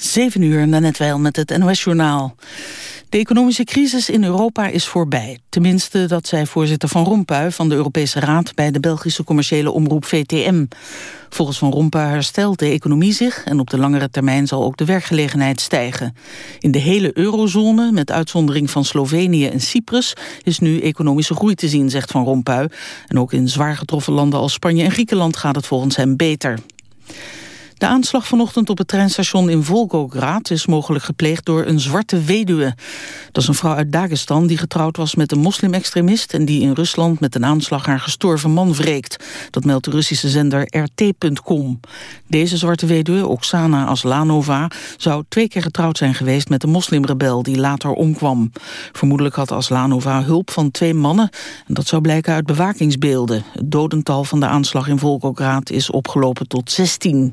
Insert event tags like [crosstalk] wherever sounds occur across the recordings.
7 uur, net wel met het NOS-journaal. De economische crisis in Europa is voorbij. Tenminste, dat zei voorzitter Van Rompuy van de Europese Raad... bij de Belgische commerciële omroep VTM. Volgens Van Rompuy herstelt de economie zich... en op de langere termijn zal ook de werkgelegenheid stijgen. In de hele eurozone, met uitzondering van Slovenië en Cyprus... is nu economische groei te zien, zegt Van Rompuy. En ook in zwaar getroffen landen als Spanje en Griekenland... gaat het volgens hem beter. De aanslag vanochtend op het treinstation in Volgograd is mogelijk gepleegd door een zwarte weduwe. Dat is een vrouw uit Dagestan die getrouwd was met een moslimextremist en die in Rusland met een aanslag haar gestorven man wreekt. Dat meldt de Russische zender RT.com. Deze zwarte weduwe, Oksana Aslanova, zou twee keer getrouwd zijn geweest met een moslimrebel die later omkwam. Vermoedelijk had Aslanova hulp van twee mannen en dat zou blijken uit bewakingsbeelden. Het dodental van de aanslag in Volgograd is opgelopen tot 16.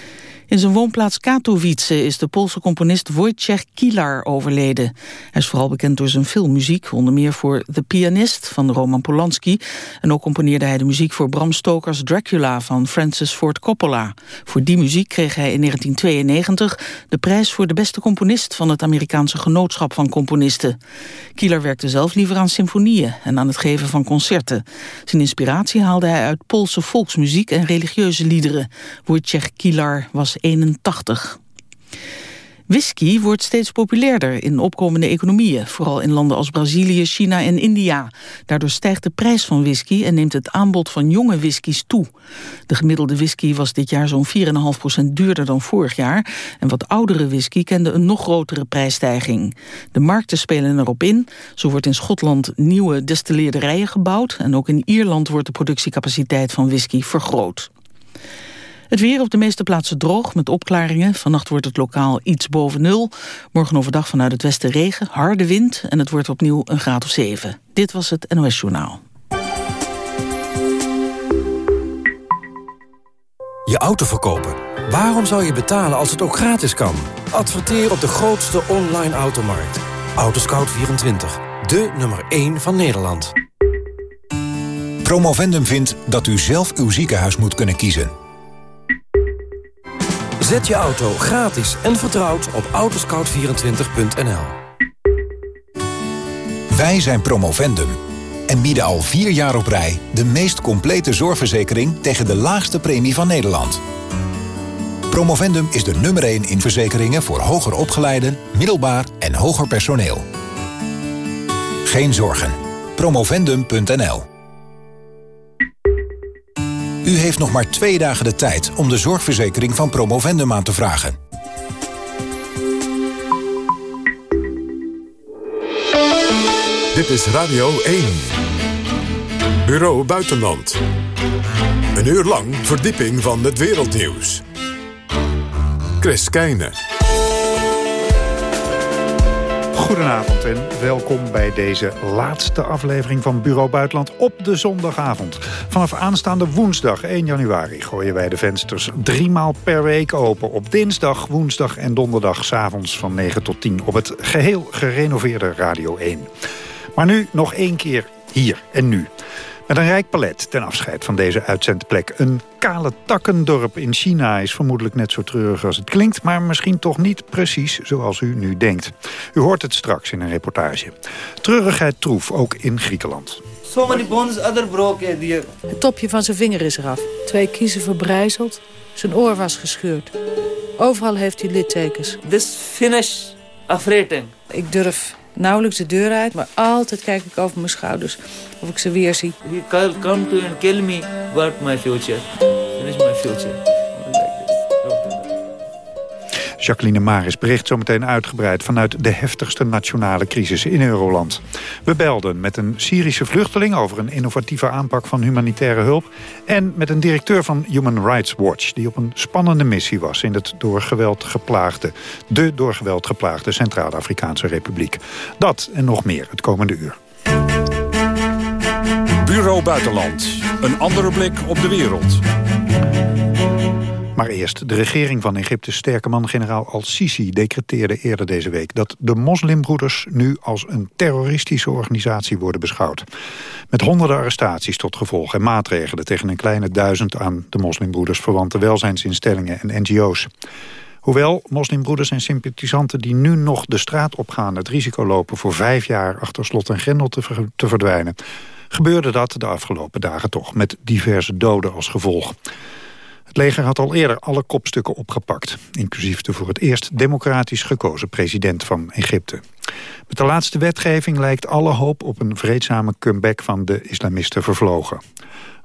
In zijn woonplaats Katowice is de Poolse componist Wojciech Kilar overleden. Hij is vooral bekend door zijn filmmuziek, onder meer voor The Pianist van Roman Polanski. En ook componeerde hij de muziek voor Bram Stokers Dracula van Francis Ford Coppola. Voor die muziek kreeg hij in 1992 de prijs voor de beste componist van het Amerikaanse Genootschap van Componisten. Kilar werkte zelf liever aan symfonieën en aan het geven van concerten. Zijn inspiratie haalde hij uit Poolse volksmuziek en religieuze liederen. Wojciech Kilar was 81. Whisky wordt steeds populairder in opkomende economieën, vooral in landen als Brazilië, China en India. Daardoor stijgt de prijs van whisky en neemt het aanbod van jonge whiskies toe. De gemiddelde whisky was dit jaar zo'n 4,5% duurder dan vorig jaar en wat oudere whisky kende een nog grotere prijsstijging. De markten spelen erop in. Zo wordt in Schotland nieuwe destilleerderijen gebouwd en ook in Ierland wordt de productiecapaciteit van whisky vergroot. Het weer op de meeste plaatsen droog met opklaringen. Vannacht wordt het lokaal iets boven nul. Morgen overdag vanuit het westen regen, harde wind... en het wordt opnieuw een graad of 7. Dit was het NOS Journaal. Je auto verkopen. Waarom zou je betalen als het ook gratis kan? Adverteer op de grootste online automarkt. Autoscout24. De nummer 1 van Nederland. Promovendum vindt dat u zelf uw ziekenhuis moet kunnen kiezen. Zet je auto gratis en vertrouwd op autoscout24.nl. Wij zijn Promovendum en bieden al vier jaar op rij... de meest complete zorgverzekering tegen de laagste premie van Nederland. Promovendum is de nummer 1 in verzekeringen voor hoger opgeleiden, middelbaar en hoger personeel. Geen zorgen. Promovendum.nl u heeft nog maar twee dagen de tijd om de zorgverzekering van Promovendum aan te vragen. Dit is Radio 1. Bureau Buitenland. Een uur lang verdieping van het wereldnieuws. Chris Keijne. Goedenavond en welkom bij deze laatste aflevering van Bureau Buitenland op de zondagavond. Vanaf aanstaande woensdag 1 januari gooien wij de vensters driemaal per week open. Op dinsdag, woensdag en donderdag s'avonds van 9 tot 10 op het geheel gerenoveerde Radio 1. Maar nu nog één keer hier en nu. Met een rijk palet ten afscheid van deze uitzendplek. Een kale takkendorp in China is vermoedelijk net zo treurig als het klinkt... maar misschien toch niet precies zoals u nu denkt. U hoort het straks in een reportage. Treurigheid troef, ook in Griekenland. So many bones other broken here. Het topje van zijn vinger is eraf. Twee kiezen verbrijzeld. Zijn oor was gescheurd. Overal heeft hij littekens. This finish afrating. Ik durf nauwelijks de deur uit, maar altijd kijk ik over mijn schouders of ik ze weer zie. He come to and kill me, but my future. Finish my future. Jacqueline Maris bericht zometeen uitgebreid vanuit de heftigste nationale crisis in Euroland. We belden met een Syrische vluchteling over een innovatieve aanpak van humanitaire hulp... en met een directeur van Human Rights Watch... die op een spannende missie was in het door geweld geplaagde... de door geweld geplaagde Centraal-Afrikaanse Republiek. Dat en nog meer het komende uur. Bureau Buitenland. Een andere blik op de wereld. Maar eerst, de regering van Egypte's sterke man generaal al-Sisi decreteerde eerder deze week dat de moslimbroeders nu als een terroristische organisatie worden beschouwd. Met honderden arrestaties tot gevolg en maatregelen tegen een kleine duizend aan de moslimbroeders verwante welzijnsinstellingen en NGO's. Hoewel moslimbroeders en sympathisanten die nu nog de straat opgaan... het risico lopen voor vijf jaar achter slot en grendel te, te verdwijnen... gebeurde dat de afgelopen dagen toch met diverse doden als gevolg. Het leger had al eerder alle kopstukken opgepakt. Inclusief de voor het eerst democratisch gekozen president van Egypte. Met de laatste wetgeving lijkt alle hoop op een vreedzame comeback van de islamisten vervlogen.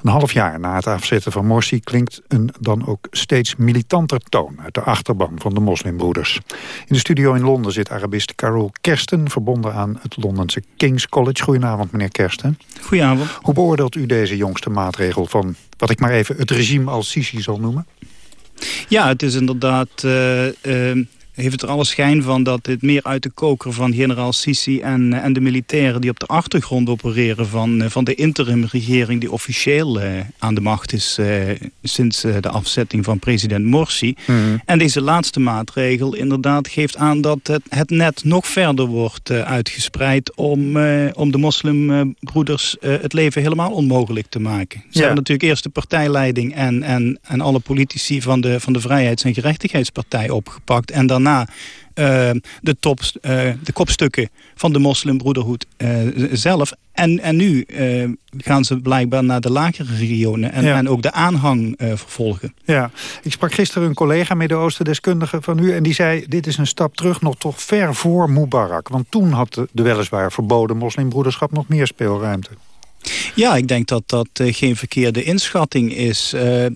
Een half jaar na het afzetten van Morsi klinkt een dan ook steeds militanter toon uit de achterban van de moslimbroeders. In de studio in Londen zit Arabist Carol Kersten, verbonden aan het Londense King's College. Goedenavond, meneer Kersten. Goedenavond. Hoe beoordeelt u deze jongste maatregel van, wat ik maar even het regime als Sisi zal noemen? Ja, het is inderdaad uh, uh, heeft het er alle schijn van dat dit meer uit de koker van generaal Sisi en, eh, en de militairen die op de achtergrond opereren van, eh, van de interimregering die officieel uh, aan de macht is uh, sinds uh, de afzetting van president Morsi. Mm -hmm. En deze laatste maatregel inderdaad geeft aan dat het, het net nog verder wordt uitgespreid om, om de moslimbroeders het leven helemaal onmogelijk te maken. Ze ja. hebben natuurlijk eerst de partijleiding en, en, en alle politici van de, van de Vrijheids- en Gerechtigheidspartij opgepakt en dan daarna uh, de, top, uh, de kopstukken van de moslimbroederhoed uh, zelf. En, en nu gaan ze blijkbaar naar de lagere regionen en, ja. en ook de aanhang vervolgen. Ja, ik sprak gisteren een collega Midden-Oosten-deskundige van u... en die zei, dit is een stap terug nog toch ver voor Mubarak. Want toen had de, de weliswaar verboden moslimbroederschap nog meer speelruimte. Ja, ik denk dat dat geen verkeerde inschatting is. Uh,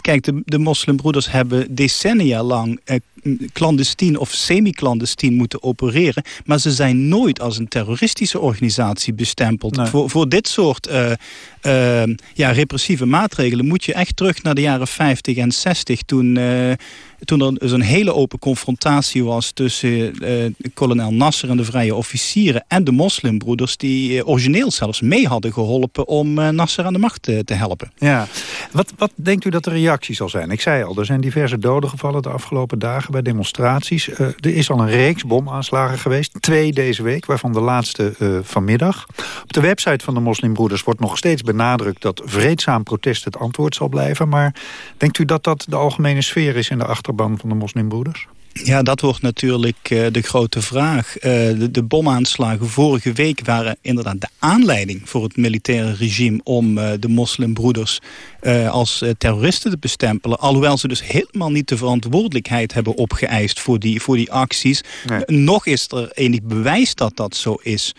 kijk, de, de moslimbroeders hebben decennia lang uh, clandestien of semi-clandestien moeten opereren. Maar ze zijn nooit als een terroristische organisatie bestempeld. Nee. Voor, voor dit soort ja, repressieve maatregelen moet je echt terug naar de jaren 50 en 60... toen toen er zo'n hele open confrontatie was tussen uh, kolonel Nasser en de vrije officieren en de moslimbroeders die uh, origineel zelfs mee hadden geholpen om uh, Nasser aan de macht te, helpen. Ja, wat, wat denkt u dat de reactie zal zijn? Ik zei al, er zijn diverse doden gevallen de afgelopen dagen bij demonstraties. er is al een reeks bomaanslagen geweest, twee deze week, waarvan de laatste vanmiddag. Op de website van de moslimbroeders wordt nog steeds benadrukt dat vreedzaam protest het antwoord zal blijven. Maar denkt u dat dat de algemene sfeer is in de achter achterban van de moslimbroeders? Ja, dat wordt natuurlijk uh, de grote vraag. Uh, de, de, bomaanslagen vorige week waren inderdaad de aanleiding voor het militaire regime om uh, de moslimbroeders als terroristen te bestempelen. Alhoewel ze dus helemaal niet de verantwoordelijkheid hebben opgeëist voor die, voor die acties. Nee. Nog is er enig bewijs dat dat zo is.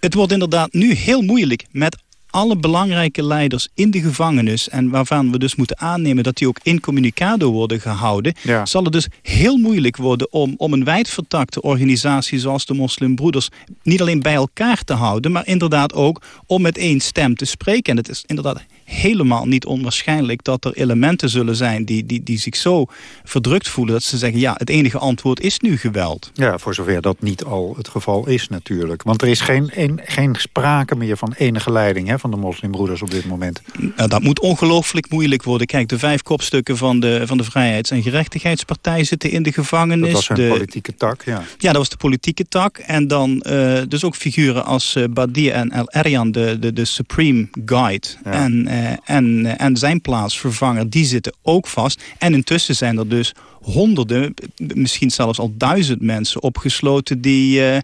het wordt inderdaad nu heel moeilijk met alle belangrijke leiders in de gevangenis... en waarvan we dus moeten aannemen dat die ook incommunicado worden gehouden... Ja. zal het dus heel moeilijk worden om, om een wijdvertakte organisatie... zoals de moslimbroeders niet alleen bij elkaar te houden... maar inderdaad ook om met één stem te spreken. En het is inderdaad helemaal niet onwaarschijnlijk dat er elementen zullen zijn die, die, die zich zo verdrukt voelen dat ze zeggen ja, het enige antwoord is nu geweld. Ja, voor zover dat niet al het geval is natuurlijk. Want er is geen, een, geen sprake meer van enige leiding hè, van de moslimbroeders op dit moment. Nou, dat moet ongelooflijk moeilijk worden. Kijk, de vijf kopstukken van de, van de Vrijheids- en Gerechtigheidspartij zitten in de gevangenis. Dat was de, politieke tak, ja. Ja, dat was de politieke tak. En dan uh, dus ook figuren als uh, Badir en El Eryan, de, de, de Supreme Guide. Ja. En uh, en, en zijn plaatsvervanger, die zitten ook vast. En intussen zijn er dus honderden, misschien zelfs al duizend mensen opgesloten... die, uh,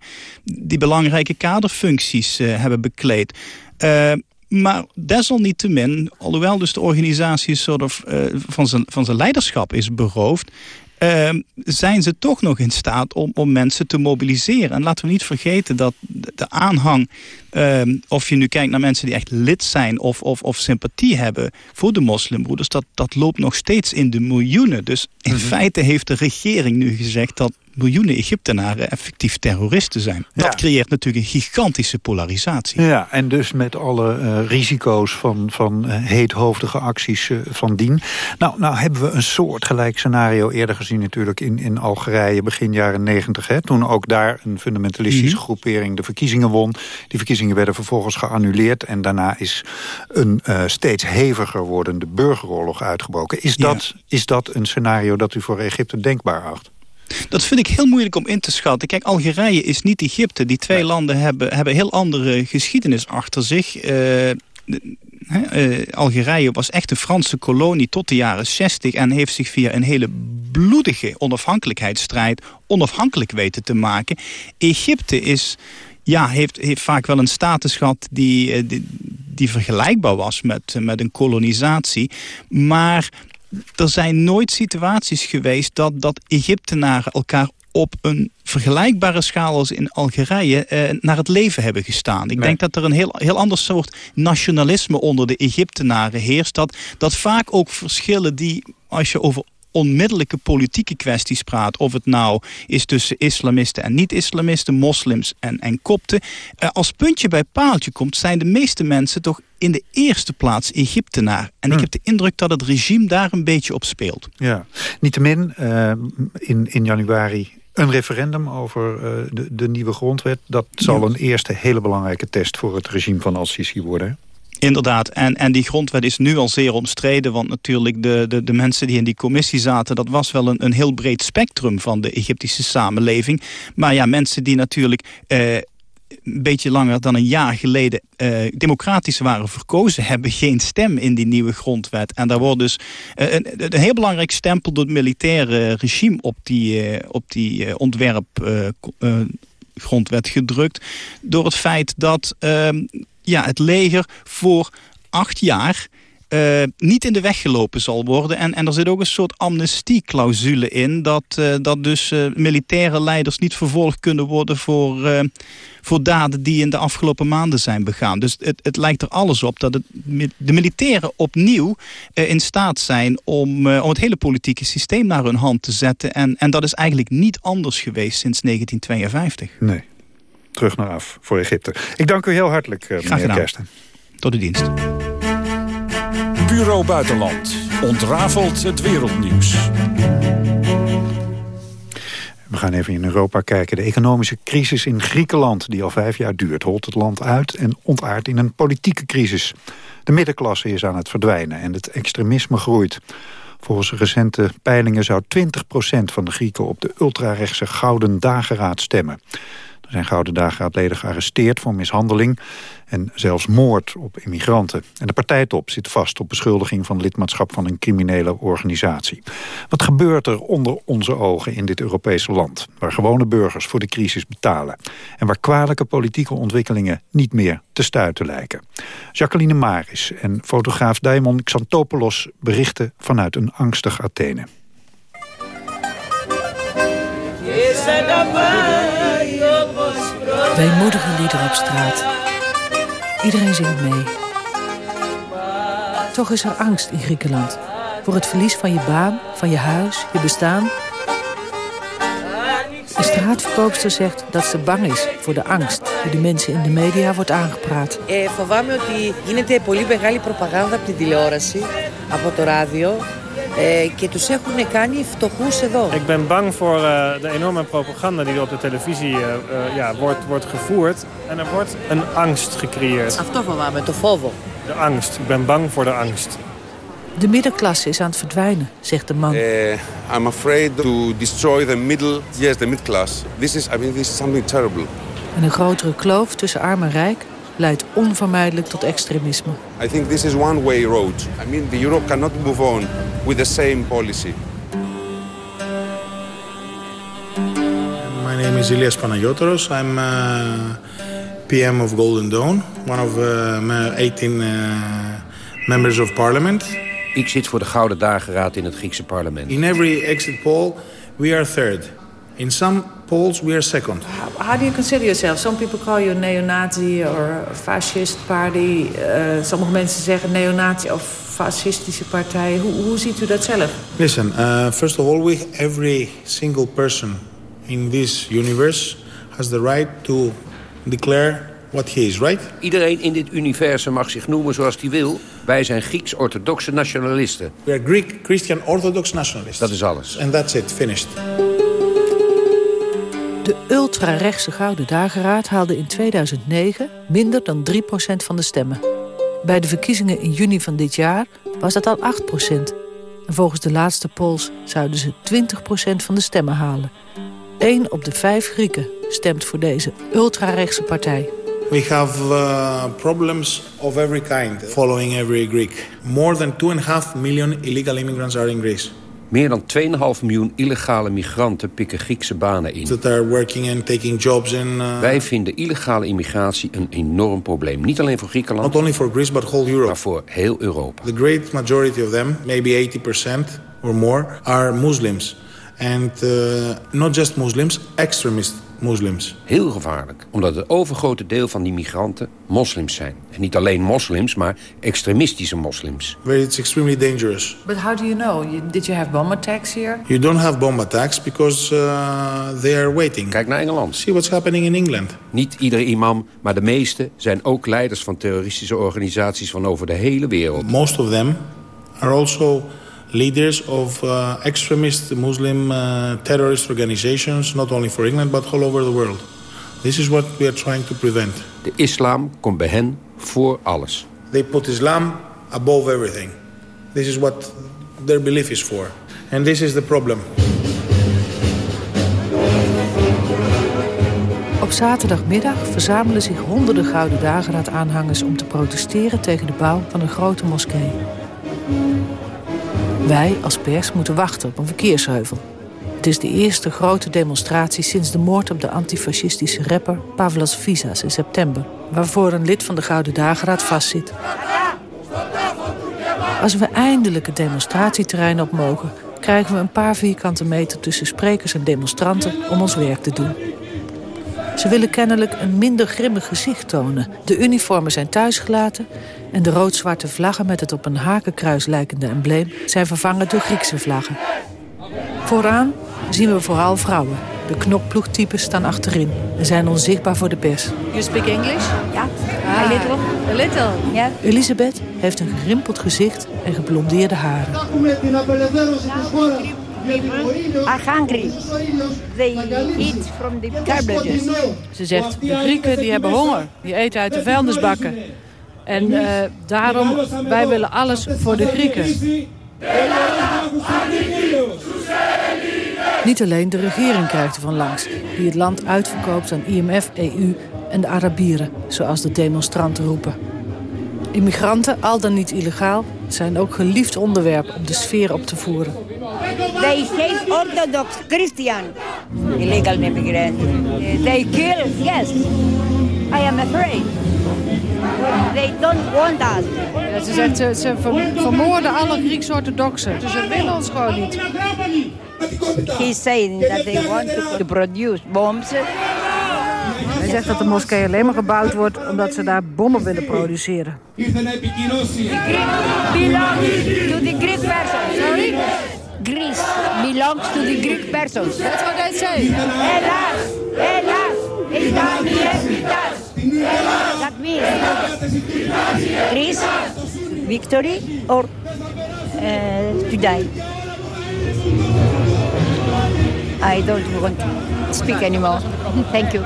die belangrijke kaderfuncties hebben bekleed. Maar desalniettemin, alhoewel dus de organisatie soort van, zijn, van zijn leiderschap is beroofd... Uh, zijn ze toch nog in staat om, om mensen te mobiliseren. En laten we niet vergeten dat de aanhang... Uh, of je nu kijkt naar mensen die echt lid zijn of, of, of sympathie hebben voor de moslimbroeders... Dat, dat loopt nog steeds in de miljoenen. Dus in mm -hmm. feite heeft de regering nu gezegd dat miljoenen Egyptenaren effectief terroristen zijn. Ja. Dat creëert natuurlijk een gigantische polarisatie. Ja, en dus met alle uh, risico's van, van uh, heethoofdige acties uh, van dien. Nou, nou hebben we een soortgelijk scenario eerder gezien natuurlijk in, in Algerije begin jaren negentig. Toen ook daar een fundamentalistische mm -hmm. groepering de verkiezingen won. Die verkiezingen werden vervolgens geannuleerd en daarna is een steeds heviger wordende burgeroorlog uitgebroken. Is dat, is dat een scenario dat u voor Egypte denkbaar acht? Dat vind ik heel moeilijk om in te schatten. Kijk, Algerije is niet Egypte. Die twee nee. landen hebben, hebben heel andere geschiedenis achter zich. Uh, Algerije was echt een Franse kolonie tot de jaren 60 en heeft zich via een hele bloedige onafhankelijkheidsstrijd onafhankelijk weten te maken. Egypte is ja, heeft, heeft vaak wel een status gehad die, die, die vergelijkbaar was met, met een kolonisatie. Maar er zijn nooit situaties geweest dat, dat Egyptenaren elkaar op een vergelijkbare schaal als in Algerije eh, naar het leven hebben gestaan. Ik denk dat er een heel, heel ander soort nationalisme onder de Egyptenaren heerst. Dat, dat vaak ook verschillen die, als je over onmiddellijke politieke kwesties praat... of het nou is tussen islamisten en niet-islamisten, moslims en, en kopten... Uh, als puntje bij paaltje komt, zijn de meeste mensen toch in de eerste plaats Egyptenaar. En ik hm. heb de indruk dat het regime daar een beetje op speelt. Ja, niettemin, uh, in, in januari een referendum over uh, de, de, nieuwe grondwet. Dat zal een eerste hele belangrijke test voor het regime van Al-Sisi worden. Inderdaad, en, en die grondwet is nu al zeer omstreden... want natuurlijk de, de, de mensen die in die commissie zaten... dat was wel een, een heel breed spectrum van de Egyptische samenleving. Maar ja, mensen die natuurlijk... Eh, een beetje langer dan een jaar geleden uh, democratisch waren verkozen... hebben geen stem in die nieuwe grondwet. En daar wordt dus uh, een, een, heel belangrijk stempel door het militaire regime... op die, uh, op die ontwerp grondwet gedrukt. Door het feit dat ehm, ja, het leger voor acht jaar uh, niet in de weg gelopen zal worden. En, en er zit ook een soort amnestieclausule in... dat, uh, dat dus uh, militaire leiders niet vervolgd kunnen worden... voor, voor daden die in de afgelopen maanden zijn begaan. Dus het, het lijkt er alles op dat het, de militairen opnieuw in staat zijn... Om, om het hele politieke systeem naar hun hand te zetten. En, en dat is eigenlijk niet anders geweest sinds 1952. Nee terug naar af voor Egypte. Ik dank u heel hartelijk, uh, meneer Kersten. Tot de dienst. Bureau Buitenland ontrafelt het wereldnieuws. We gaan even in Europa kijken. De economische crisis in Griekenland, die al vijf jaar duurt... holt het land uit en ontaart in een politieke crisis. De middenklasse is aan het verdwijnen en het extremisme groeit. Volgens recente peilingen zou 20% van de Grieken... op de ultrarechtse Gouden Dageraad stemmen. Zijn Gouden Dagraadleden gearresteerd voor mishandeling en zelfs moord op immigranten. En de partijtop zit vast op beschuldiging van lidmaatschap van een criminele organisatie. Wat gebeurt er onder onze ogen in dit Europese land... waar gewone burgers voor de crisis betalen... en waar kwalijke politieke ontwikkelingen niet meer te stuiten lijken? Jacqueline Maris en fotograaf Daimon Xantopoulos berichten vanuit een angstig Athene. Weemoedige liederen op straat. Iedereen zingt mee. Toch is er angst in Griekenland. Voor het verlies van je baan, van je huis, je bestaan. De straatverkoopster zegt dat ze bang is voor de angst... die de mensen in de media wordt aangepraat. Eh, φοβάμαι ότι γίνεται πολύ μεγάλη προπαγάνδα από την tηλεόραση, από το ράδιο... Eh, και τους έχουν κάνει φτωχούς εδώ. Ik ben bang voor uh, de enorme propaganda die er op de televisie uh, ja, wordt, wordt gevoerd. En er wordt een angst gecreëerd. Αυτό φοβάμαι, το φόβο. De angst. Ik ben bang voor de angst. De middenklasse is aan het verdwijnen, zegt de man. Uh, I'm afraid to destroy the middle, yes, the middle class. This is, I mean, this is something terrible. En een grotere kloof tussen arm en rijk leidt onvermijdelijk tot extremisme. I think this is one way road. I mean, the Europe cannot move on with the same policy. My name is Ilias Panagiotoros. I'm uh, PM of Golden Dawn, one of uh, 18 uh, members of parliament. Ik zit voor de Gouden Dageraad in het Griekse parlement. In every exit poll, we are third. In some polls, we are second. How, do you consider yourself? Some people call you a neo-Nazi or a fascist party. Uh, sommige mensen zeggen neonazi of fascistische partij. Hoe, hoe ziet u dat zelf? Listen, uh, first of all, we, every single person in this universe has the right to declare what he is, right? Iedereen in dit universum mag zich noemen zoals hij wil. Wij zijn Grieks-orthodoxe nationalisten. We are Greek Christian Orthodox nationalists. Dat is alles. And that's it, finished. De ultra-rechtse Gouden Dageraad haalde in 2009 minder dan 3% van de stemmen. Bij de verkiezingen in juni van dit jaar was dat al 8 En volgens de laatste polls zouden ze 20% van de stemmen halen. Eén op de vijf Grieken stemt voor deze ultra-rechtse partij. We have uh, problems of every kind following every Greek. More than 2.5 million illegal immigrants are in Greece. Meer dan 2,5 miljoen illegale migranten pikken Griekse banen in. That are working and taking jobs in, uh, Wij vinden illegale immigratie een enorm probleem. Niet alleen voor Griekenland, not only for Greece but whole Europe. maar voor heel Europa. The great majority of them, maybe 80% or more, are Muslims. And uh, not just Muslims, extremist Muslims. Heel gevaarlijk, omdat het overgrote deel van die migranten moslims zijn. En niet alleen moslims, maar extremistische moslims. Where it's extremely dangerous. But how do you know? Did you have bomb attacks here? You don't have bomb attacks because uh, they are waiting. Kijk naar Engeland. See what's happening in England. Niet iedere imam, maar de meeste zijn ook leiders van terroristische organisaties van over de hele wereld. Most of them are also leaders of uh, extremist Muslim uh, terrorist organizations, not only for England but all over the world. This is what we are trying to prevent. De islam komt bij hen voor alles. They put Islam above everything. This is what their belief is for. And this is the problem. Op zaterdagmiddag verzamelen zich honderden Gouden Dageraad-aanhangers... om te protesteren tegen de bouw van een grote moskee. Wij als pers moeten wachten op een verkeersheuvel. Het is de eerste grote demonstratie sinds de moord op de antifascistische rapper Pavlos Visas in september, waarvoor een lid van de Gouden Dageraad vastzit. Als we eindelijk het demonstratieterrein op mogen, krijgen we een paar vierkante meter tussen sprekers en demonstranten om ons werk te doen. Ze willen kennelijk een minder grimmig gezicht tonen. De uniformen zijn thuisgelaten en de rood-zwarte vlaggen met het op een hakenkruis lijkende embleem zijn vervangen door Griekse vlaggen. Vooraan zien we vooral vrouwen. De knokploegtypes staan achterin en zijn onzichtbaar voor de pers. You speak English? Ja, Ah, a little. A little. Yeah. Elisabeth heeft een gerimpeld gezicht en geblondeerde haren. Are hungry. They eat from the garbages. Ze zegt, de Grieken die hebben honger. Die eten uit de vuilnisbakken. En eh, daarom, wij willen alles voor de Grieken. Niet alleen de regering krijgt ervan langs... die het land uitverkoopt aan IMF, EU en de Arabieren... zoals de demonstranten roepen. Immigranten, al dan niet illegaal... zijn ook geliefd onderwerp om de sfeer op te voeren. They hate Orthodox Christian. Illegal immigrants. They kill, yes. I am afraid. They don't want us. Ja, ze zegt, ze, ze ver- vermoorden alle Grieks-orthodoxen. Dus ze willen ons gewoon niet. He's saying that they want to, produce bombs. Hij zegt dat de moskee alleen maar gebouwd wordt omdat ze daar bommen willen produceren. Belongs to the Greek persons. Sorry? Greece belongs to the Greek persons. That's what they say. Hellas, Hellas. That means Greece, victory or uh, to die. I don't want to speak anymore. [laughs] Thank you.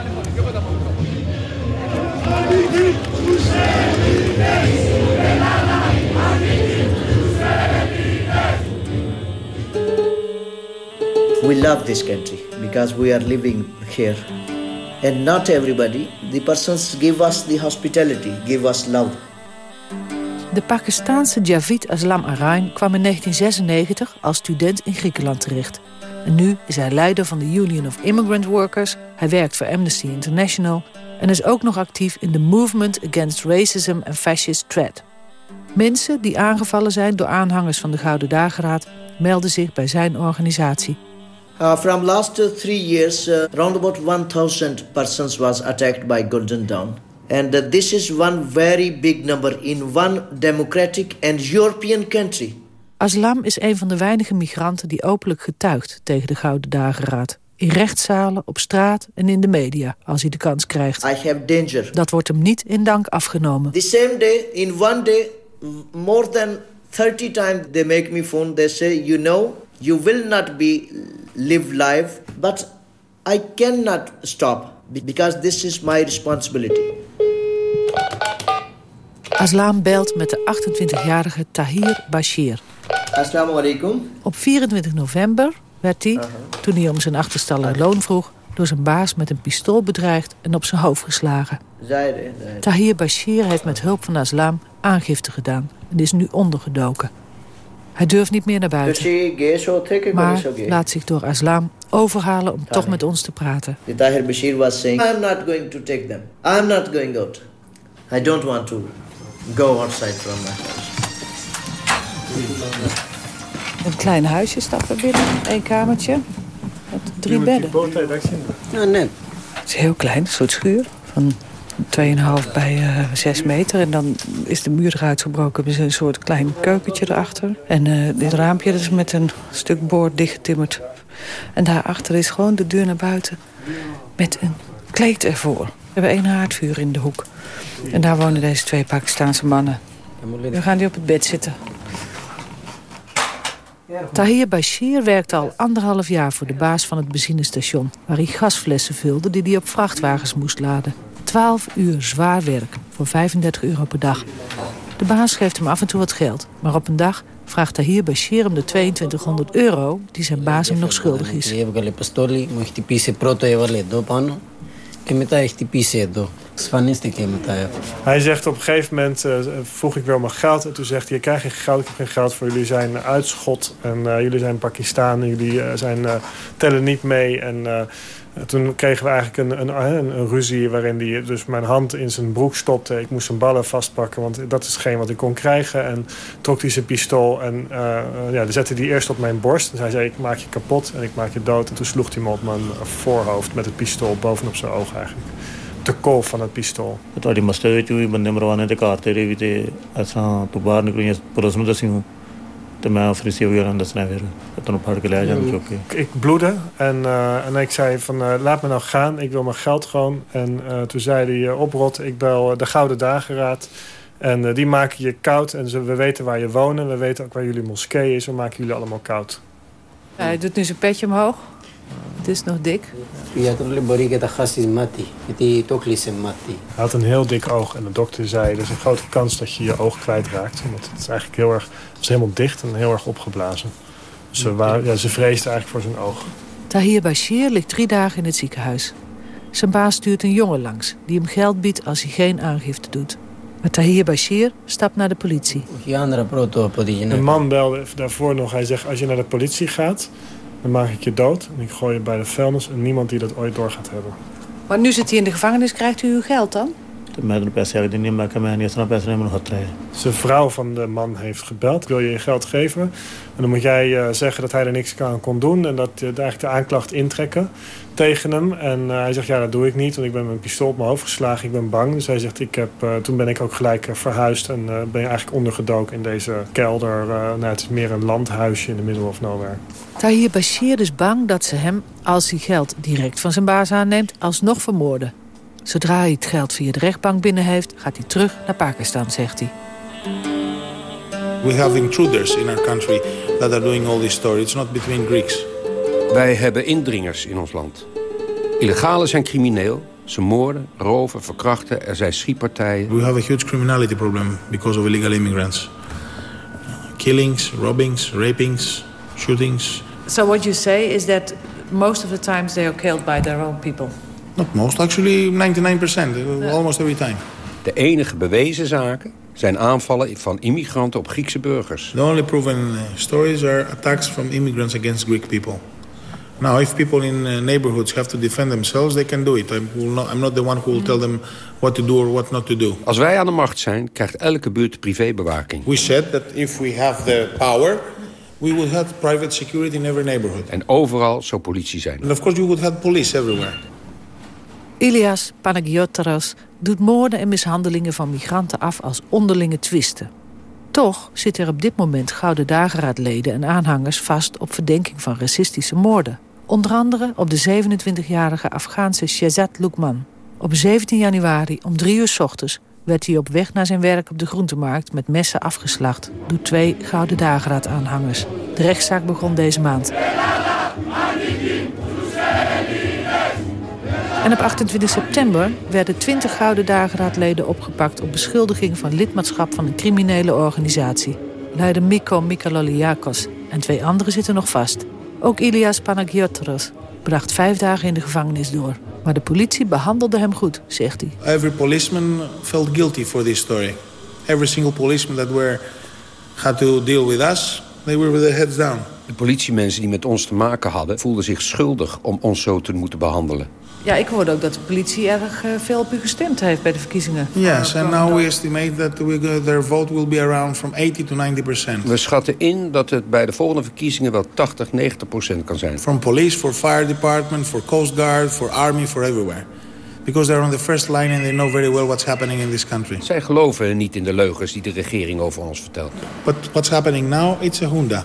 We love this country because we are living here. And not everybody, the persons give us the hospitality, give us love. De Pakistaanse Javid Aslam Arain kwam in 1996 als student in Griekenland terecht. En nu is hij leider van de Union of Immigrant Workers. Hij werkt voor Amnesty International en is ook nog actief in de Movement Against Racism and Fascist Threat. Mensen die aangevallen zijn door aanhangers van de Gouden Dageraad melden zich bij zijn organisatie. Uh, from last uh, three years, uh, around about 1,000 persons was attacked by Golden Dawn. And uh, this is one very big number in one democratic and European country. Aslam is een van de weinige migranten die openlijk getuigt tegen de Gouden Dageraad. In rechtszalen, op straat en in de media, als hij de kans krijgt. I have danger. Dat wordt hem niet in dank afgenomen. The same day, in one day, more than 30 times they make me phone. They say, you know, you will not be live life, but I cannot stop be- because this is my responsibility. Aslam belt met de 28-jarige Tahir Bashir. Assalamu alaikum. Op 24 november werd hij, toen hij om zijn achterstallig loon vroeg... door zijn baas met een pistool bedreigd en op zijn hoofd geslagen. Tahir Bashir heeft met hulp van Aslam aangifte gedaan en is nu ondergedoken. Hij durft niet meer naar buiten, maar laat zich door Aslam overhalen om toch met ons te praten. Tahir Bashir was saying, I'm not going to take them. I'm not going out. I don't want to go outside from my house. Een klein huisje staat er binnen, één kamertje. Met drie bedden. Nee. Het is heel klein, een soort schuur van 2,5 bij uh, 6 meter. En dan is de muur eruit gebroken. Ze een soort klein keukentje erachter. En uh, dit raampje is met een stuk boord dichtgetimmerd. En daarachter is gewoon de deur naar buiten met een kleed ervoor. We hebben één haardvuur in de hoek. En daar wonen deze twee Pakistaanse mannen. Nu gaan die op het bed zitten. Tahir Bashir werkte al anderhalf jaar voor de baas van het benzinestation... waar hij gasflessen vulde die hij op vrachtwagens moest laden. 12 uur zwaar werk voor 35 euro per dag. De baas geeft hem af en toe wat geld. Maar op een dag vraagt Tahir Bashir om de 2200 euro... die zijn baas hem nog schuldig is. Hij zegt op een gegeven moment, uh, vroeg ik wel mijn geld. En toen zegt hij, ik krijg geen geld, ik heb geen geld voor jullie zijn uitschot. En uh, jullie zijn Pakistan, jullie uh, zijn, tellen niet mee. En toen kregen we eigenlijk een, een, een ruzie waarin hij dus mijn hand in zijn broek stopte. Ik moest zijn ballen vastpakken, want dat is geen wat ik kon krijgen. En trok hij zijn pistool en eh, ja, zette hij eerst op mijn borst. En hij zei, ik maak je kapot en ik maak je dood. En toen sloeg hij me op mijn voorhoofd met het pistool bovenop zijn oog eigenlijk. De kolf van het pistool. Die ik ben nummer 1 in de kaart. ਤੇ ਮੈਂ ਫਿਰ ਸੀ ਵਗੈਰਾ ਦੱਸਣਾ ਫਿਰ ਤੁਹਾਨੂੰ ਫੜ ਕੇ ਲੈ ਜਾਣ ਚੁੱਕ ਕੇ Ik bloedde en, uh, en ik zei van uh, laat me nou gaan, ik wil mijn geld gewoon. En uh, toen zei hij uh, oprot, ik bel de Gouden Dageraad. En uh, die maken je koud en ze, we weten waar je woont. We weten ook waar jullie moskee is. We maken jullie allemaal koud. Ja, hij doet nu zijn petje omhoog. Het is nog dik. Hij had een heel dik oog en de dokter zei... er is een grote kans dat je je oog kwijtraakt. Want het is eigenlijk heel erg, het is helemaal dicht en heel erg opgeblazen. Dus ze, waren, ja, ze vreesde eigenlijk voor zijn oog. Tahir Bashir ligt drie dagen in het ziekenhuis. Zijn baas stuurt een jongen langs die hem geld biedt als hij geen aangifte doet. Maar Tahir Bashir stapt naar de politie. Een man belde daarvoor nog. Hij zegt, als je naar de politie gaat... dan maak ik je dood en ik gooi je bij de vuilnis... en niemand die dat ooit door gaat hebben. Maar nu zit hij in de gevangenis, krijgt u uw geld dan? Zijn vrouw van de man heeft gebeld. Wil je je geld geven? En dan moet jij uh, zeggen dat hij er niks aan kon doen. En dat uh, eigenlijk de aanklacht intrekken tegen hem. En uh, hij zegt, ja, dat doe ik niet. Want ik ben met een pistool op mijn hoofd geslagen. Ik ben bang. Dus hij zegt, ik heb, toen ben ik ook gelijk verhuisd. En ben je eigenlijk ondergedoken in deze kelder. nou, het is meer een landhuisje in de middle of nowhere. Tahir Bashir is bang dat ze hem, als hij geld direct van zijn baas aanneemt, alsnog vermoorden. Zodra hij het geld via de rechtbank binnen heeft, gaat hij terug naar Pakistan, zegt hij. We have intruders in our country that are doing all this story. It's not between Greeks. Wij hebben indringers in ons land. Illegalen zijn crimineel. Ze moorden, roven, verkrachten. Er zijn schietpartijen. We have a huge criminality problem because of illegal immigrants. Killings, robbings, rapings, shootings. So what you say is that most of the times they are killed by their own people. Not most, actually 99%, almost every time. De enige bewezen zaken zijn aanvallen van immigranten op Griekse burgers. The only proven uh, stories are attacks from immigrants against Greek people. Now, if people in uh, neighborhoods have to defend themselves, they can do it. I'm not, I'm not the one who will tell them what to do or what not to do. Als wij aan de macht zijn, krijgt elke buurt privébewaking. We said that if we have the power, we would have private security in every neighborhood. En overal zou politie zijn. And of course, we would have police everywhere. Ilias Panagiotaros doet moorden en mishandelingen van migranten af als onderlinge twisten. Toch zitten er op dit moment Gouden Dageraadleden en aanhangers vast op verdenking van racistische moorden. Onder andere op de 27-jarige Afghaanse Shazad Lukman. Op 17 januari om drie uur s ochtends werd hij op weg naar zijn werk op de groentemarkt met messen afgeslacht door twee Gouden Dageraad-aanhangers. De rechtszaak begon deze maand. En op 28 september werden 20 Gouden Dageraadleden opgepakt... op beschuldiging van lidmaatschap van een criminele organisatie. Leider Miko Mikaloliakos en twee anderen zitten nog vast. Ook Ilias Panagiotoros. bracht vijf dagen in de gevangenis door. Maar de politie behandelde hem goed, zegt hij. Every policeman felt guilty for this story. Every single policeman that were had to deal with us, they were with their heads down. De politiemensen die met ons te maken hadden... voelden zich schuldig om ons zo te moeten behandelen. Ja, ik hoorde ook dat de politie erg uh, veel op u gestemd heeft bij de verkiezingen. Yes, and now we estimate that we, their vote will be around from 80 to 90 percent. We schatten in dat het bij de volgende verkiezingen wel 80, 90 procent kan zijn. From police, for fire department, for coast guard, for army, for everywhere. Because they're on the first line and they know very well what's happening in this country. Zij geloven niet in de leugens die de regering over ons vertelt. But what's happening now, it's a junta.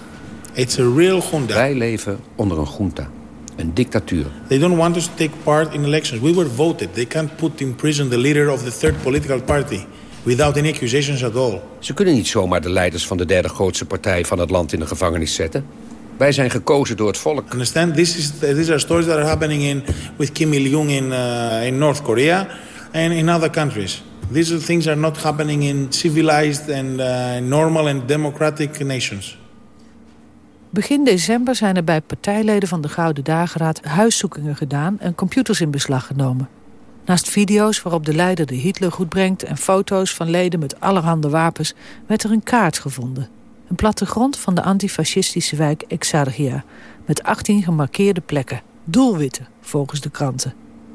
It's a real junta. Wij leven onder een junta. Een dictatuur. They don't want us to take part in elections. We were voted. They can't put in prison the leader of the third political party. Without any accusations at all. Ze kunnen niet zomaar de leiders van de derde grootste partij van het land in de gevangenis zetten. Wij zijn gekozen door het volk. Understand? This is, these are stories that are happening in, with Kim Il-jung in, uh, in North Korea and in other countries. These things are not happening in civilized and uh, normal and democratic nations. Begin december zijn er bij partijleden van de Gouden Dageraad huiszoekingen gedaan en computers in beslag genomen. Naast video's waarop de leider de Hitler goed brengt en foto's van leden met allerhande wapens werd er een kaart gevonden. Een plattegrond van de antifascistische wijk Exargia met 18 gemarkeerde plekken. Doelwitten, volgens de kranten.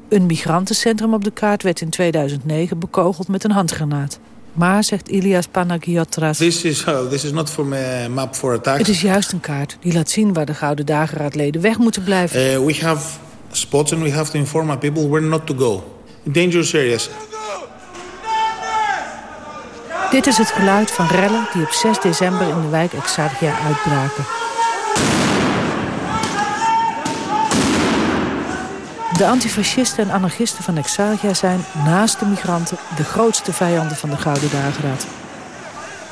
Een migrantencentrum op de kaart werd in 2009 bekogeld met een handgranaat. Maar, zegt Ilias Panagiotras... This is, oh, this is not from a map for attack. Het is juist een kaart die laat zien waar de Gouden Dageraadleden weg moeten blijven. Uh, we have spots and we have to inform our people where not to go. Dangerous areas. Dit is het geluid van rellen die op 6 december in de wijk Exargia uitbraken. De antifascisten en anarchisten van Exargia zijn, naast de migranten... de grootste vijanden van de Gouden Dageraad.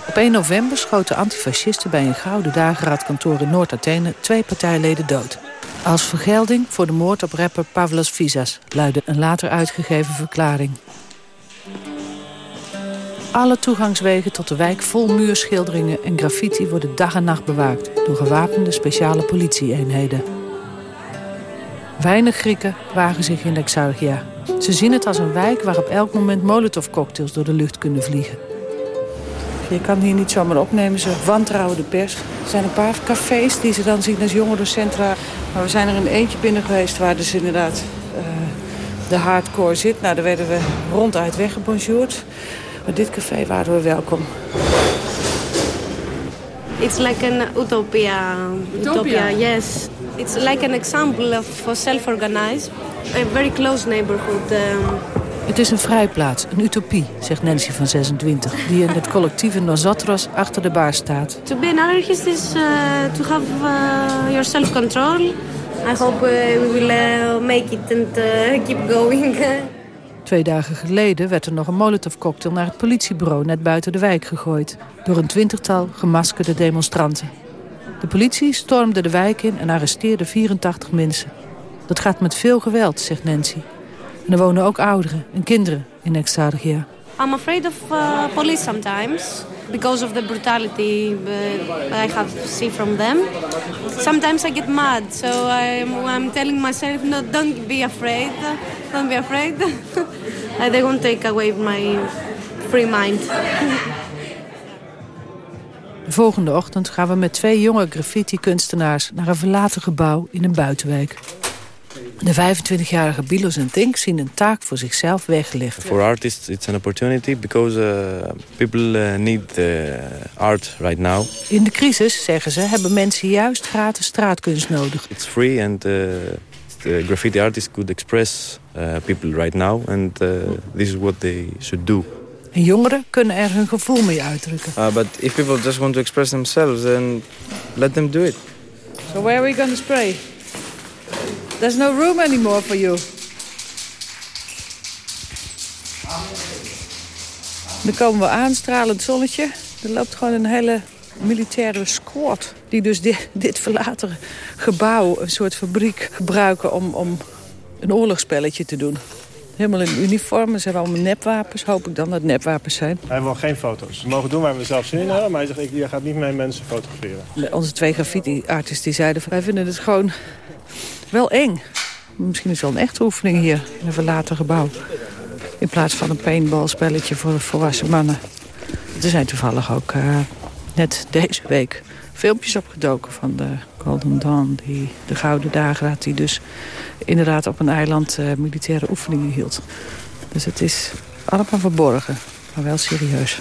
Op 1 november schoten antifascisten bij een Gouden Dageraadkantoor in Noord-Athene... twee partijleden dood. Als vergelding voor de moord op rapper Pavlos Visas... luidde een later uitgegeven verklaring. Alle toegangswegen tot de wijk vol muurschilderingen en graffiti... worden dag en nacht bewaakt door gewapende speciale politieeenheden. Weinig Grieken wagen zich in Exargia. Ze zien het als een wijk waar op elk moment molotovcocktails door de lucht kunnen vliegen. Je kan hier niet zomaar opnemen, ze wantrouwen de pers. Er zijn een paar cafés die ze dan zien als jongerencentra. Maar we zijn er in eentje binnen geweest waar dus inderdaad uh, de hardcore zit. Nou, daar werden we ronduit weggebonjourd. Maar dit café waren we welkom. It's like an utopia. Utopia, yes. It's like an example of self-organized, a very close neighborhood. Um... Het is een vrijplaats, een utopie, zegt Nancy van 26... die in het collectieve Nosotros achter de baar staat. To be an anarchist is uh, to have uh, your self-control. I hope uh, we will uh, make it and uh, keep going. [laughs] Twee dagen geleden werd er nog een molotovcocktail naar het politiebureau net buiten de wijk gegooid. Door een twintigtal gemaskerde demonstranten. De politie stormde de wijk in en arresteerde 84 mensen. Dat gaat met veel geweld, zegt Nancy. Er wonen ook ouderen en kinderen in Exargia. I'm afraid of uh, police sometimes because of the brutality I have seen from them. Sometimes I get mad, so I'm, I'm telling myself, no, don't be afraid, don't be afraid. [laughs] they won't take away my free mind. [laughs] De volgende ochtend gaan we met twee jonge graffiti-kunstenaars... naar een verlaten gebouw in een buitenwijk. De 25-jarige Bilos en Tink zien een taak voor zichzelf weggelegd. For artists it's an opportunity because uh, people uh, need uh, art right now. In de crisis, zeggen ze, hebben mensen juist gratis straatkunst nodig. It's free and uh, the graffiti artists could express uh, people right now and uh, this is what they should do. En jongeren kunnen er hun gevoel mee uitdrukken. Uh, but if people just want to express themselves, then let them do it. So where are we going to spray? There's no room anymore for you. Dan komen we aan, stralend zonnetje. Er loopt gewoon een hele militaire squad... die dus dit, dit verlaten gebouw, een soort fabriek, gebruiken... om, om een oorlogsspelletje te doen. Helemaal in uniform. Ze hebben allemaal nepwapens. Hoop ik dan dat het nepwapens zijn. Hij wil geen foto's. We mogen doen waar we zelf zin in hebben. Maar hij zegt, je gaat niet mee mensen fotograferen. Onze twee graffiti-artists die zeiden... wij vinden het gewoon wel eng. Misschien is het wel een echte oefening hier in een verlaten gebouw. In plaats van een paintballspelletje voor volwassen mannen. Er zijn toevallig ook uh, net deze week filmpjes opgedoken van de Golden Dawn. Die, de Gouden Dageraad die dus inderdaad op een eiland uh, militaire oefeningen hield. Dus het is allemaal verborgen, maar wel serieus.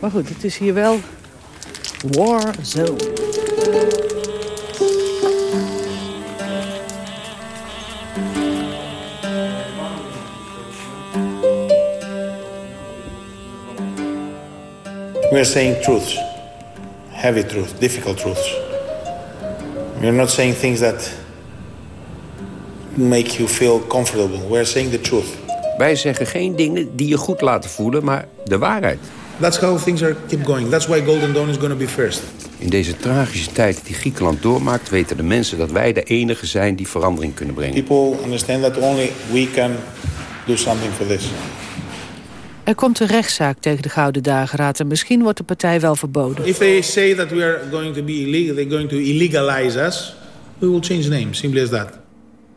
Maar goed, het is hier wel War Zone. We are saying truths, heavy truths, difficult truths. We are not saying things that make you feel comfortable. We are saying the truth. Wij zeggen geen dingen die je goed laten voelen, maar de waarheid. That's how things are keep going. That's why Golden Dawn is going to be first. In deze tragische tijd die Griekenland doormaakt... weten de mensen dat wij de enige zijn die verandering kunnen brengen. People understand that only we can do something for this. Er komt een rechtszaak tegen de Gouden Dageraad... en misschien wordt de partij wel verboden. If they say that we are going to be illegal, they're going to illegalize us... we will change name, simply as that.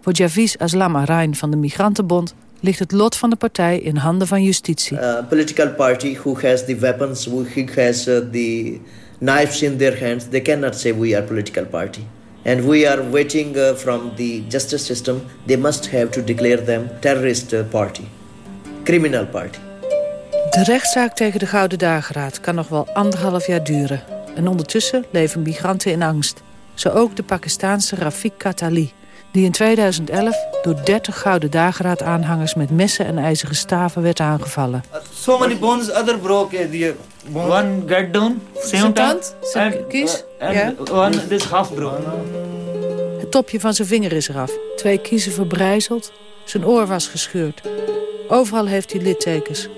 Voor Javis Aslam Arain van de Migrantenbond ligt het lot van de partij in handen van justitie. A political party who has the weapons, who has uh, the knives in their hands, they cannot say we are political party. And we are waiting uh, from the justice system. They must have to declare them terrorist uh, party, criminal party. De rechtszaak tegen de Gouden Dageraad kan nog wel anderhalf jaar duren. En ondertussen leven migranten in angst. Zo ook de Pakistaanse Rafiq Katali die in 2011 door 30 Gouden Dageraad-aanhangers... met messen en ijzeren staven werd aangevallen. So many bones other broke. The one get down, same. Zijn kies? Uh, and one this half broken. Het topje van zijn vinger is eraf. Twee kiezen verbrijzeld. Zijn oor was gescheurd. Overal heeft hij littekens.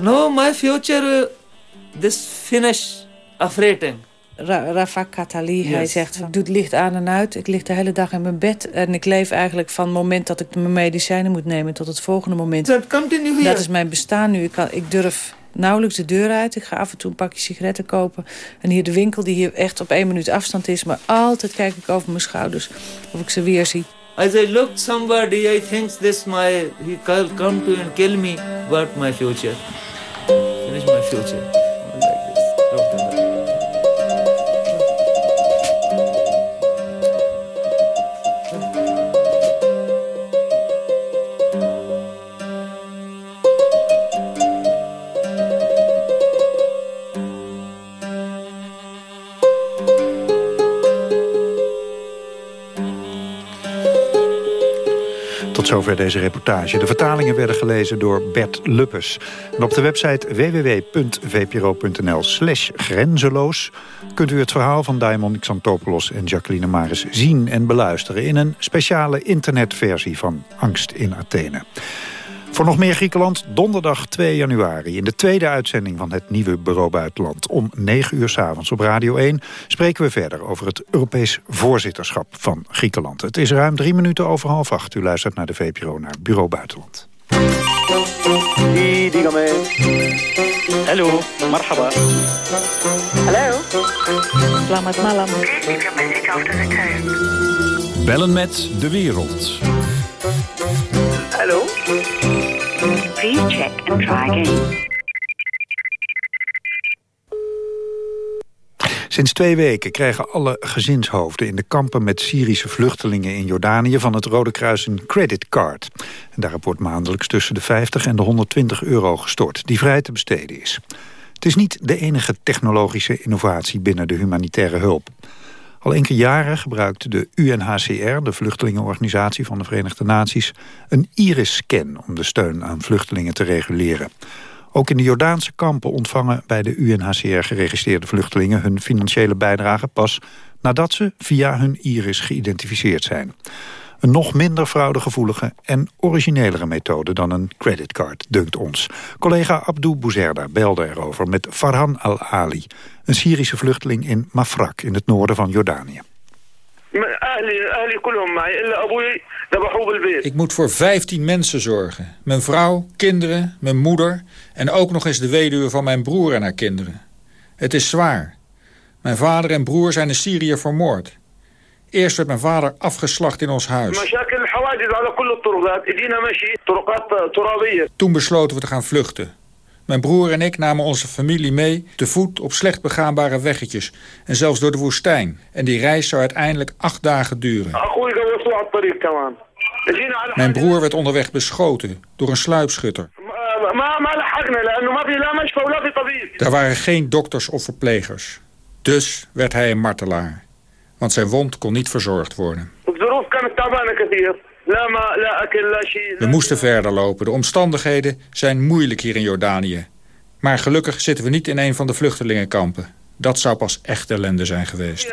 No, my future, uh, this finish afraid. Ra Rafa Katali, hij zegt, ik doe het licht aan en uit. Ik lig de hele dag in mijn bed. En ik leef eigenlijk van het moment dat ik mijn medicijnen moet nemen... tot het volgende moment. Dat, continue dat is mijn bestaan nu. Ik, kan, ik durf nauwelijks de deur uit. Ik ga af en toe een pakje sigaretten kopen. En hier de winkel die hier echt op één minuut afstand is. Maar altijd kijk ik over mijn schouders of ik ze weer zie. As I look somebody, I think this my... He come to and kill me. What my future? Finish my future. Zover deze reportage. De vertalingen werden gelezen door Bert Luppes. En op de website www.vpro.nl slash grenzeloos... kunt u het verhaal van Daimon Xantopoulos en Jacqueline Maris zien en beluisteren... in een speciale internetversie van Angst in Athene. Voor nog meer Griekenland, donderdag 2 januari... in de tweede uitzending van het nieuwe Bureau Buitenland. Om 9 uur s avonds op Radio 1 spreken we verder... over het Europees voorzitterschap van Griekenland. Het is ruim drie minuten over half acht. U luistert naar de VPRO naar Bureau Buitenland. Hallo, marhaba. Hallo. Selamat malam. Bellen met de wereld. Hallo. Please check and try again. Sinds twee weken krijgen alle gezinshoofden in de kampen met Syrische vluchtelingen in Jordanië van het Rode Kruis een creditcard. En daarop wordt maandelijks tussen de 50 en de 120 euro gestort, die vrij te besteden is. Het is niet de enige technologische innovatie binnen de humanitaire hulp. Al enkele jaren gebruikt de UNHCR, de vluchtelingenorganisatie van de Verenigde Naties, een iris-scan om de steun aan vluchtelingen te reguleren. Ook in de Jordaanse kampen ontvangen bij de UNHCR geregistreerde vluchtelingen hun financiële bijdrage pas nadat ze via hun iris geïdentificeerd zijn. Een nog minder fraudegevoelige en originelere methode dan een creditcard, dunkt ons. Collega Abdou Bouzerda belde erover met Farhan Al-Ali... een Syrische vluchteling in Mafrak in het noorden van Jordanië. Ik moet voor 15 mensen zorgen. Mijn vrouw, kinderen, mijn moeder... en ook nog eens de weduwe van mijn broer en haar kinderen. Het is zwaar. Mijn vader en broer zijn in Syrië vermoord. Eerst werd mijn vader afgeslacht in ons huis. Toen besloten we te gaan vluchten. Mijn broer en ik namen onze familie mee, te voet op slecht begaanbare weggetjes... en zelfs door de woestijn. En die reis zou uiteindelijk acht dagen duren. Mijn broer werd onderweg beschoten door een sluipschutter. Er waren geen dokters of verplegers. Dus werd hij een martelaar want zijn wond kon niet verzorgd worden. We moesten verder lopen. De omstandigheden zijn moeilijk hier in Jordanië. Maar gelukkig zitten we niet in een van de vluchtelingenkampen. Dat zou pas echt ellende zijn geweest.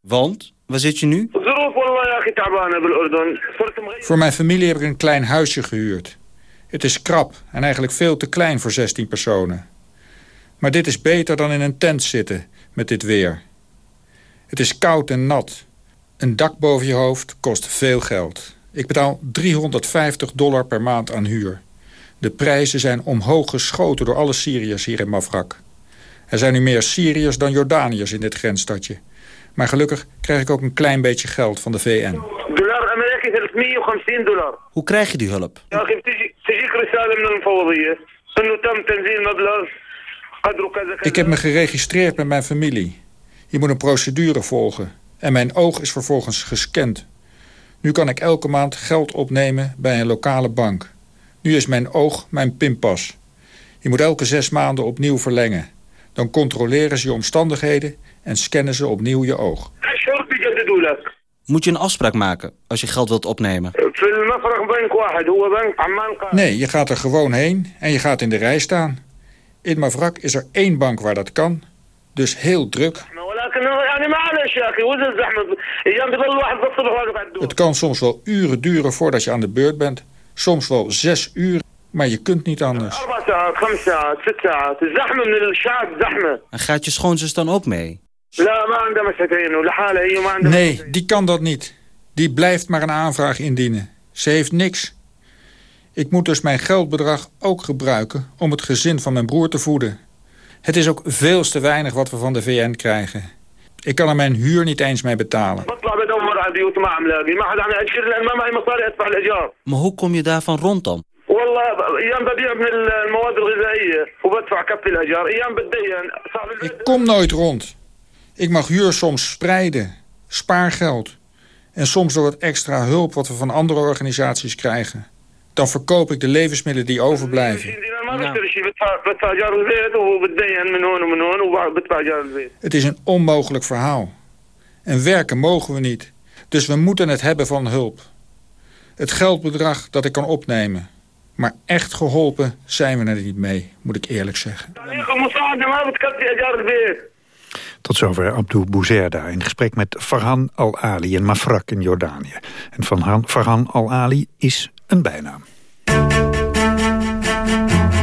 Want? Waar zit je nu? Voor mijn familie heb ik een klein huisje gehuurd. Het is krap en eigenlijk veel te klein voor 16 personen. Maar dit is beter dan in een tent zitten met dit weer. Het is koud en nat. Een dak boven je hoofd kost veel geld. Ik betaal 350 dollar per maand aan huur. De prijzen zijn omhoog geschoten door alle Syriërs hier in Mavrak. Er zijn nu meer Syriërs dan Jordaniërs in dit grensstadje. Maar gelukkig krijg ik ook een klein beetje geld van de VN. Dollar Amerika 150 dollar. Hoe krijg je die hulp? Ik heb me geregistreerd met mijn familie. Je moet een procedure volgen. En mijn oog is vervolgens gescand. Nu kan ik elke maand geld opnemen bij een lokale bank. Nu is mijn oog mijn pinpas. Je moet elke zes maanden opnieuw verlengen. Dan controleren ze je omstandigheden en scannen ze opnieuw je oog. Moet je een afspraak maken als je geld wilt opnemen? Nee, je gaat er gewoon heen en je gaat in de rij staan. In Mavrak is er één bank waar dat kan, dus heel druk. Het kan soms wel uren duren voordat je aan de beurt bent. Soms wel zes uur, maar je kunt niet anders. En gaat je schoonzus dan ook mee? Nee, die kan dat niet. Die blijft maar een aanvraag indienen. Ze heeft niks. Ik moet dus mijn geldbedrag ook gebruiken om het gezin van mijn broer te voeden. Het is ook veel te weinig wat we van de VN krijgen. Ik kan er mijn huur niet eens mee betalen. Maar hoe kom je daarvan rond dan? Ik kom nooit rond. Ik mag huur soms spreiden, spaargeld. En soms door het extra hulp wat we van andere organisaties krijgen dan verkoop ik de levensmiddelen die overblijven. Het is een onmogelijk verhaal. En werken mogen we niet. Dus we moeten het hebben van hulp. Het geldbedrag dat ik kan opnemen. Maar echt geholpen zijn we er niet mee, moet ik eerlijk zeggen. Tot zover Abdou Bouzerda in gesprek met Farhan Al-Ali in Mafrak in Jordanië. En Farhan, Farhan Al-Ali is een bijnaam.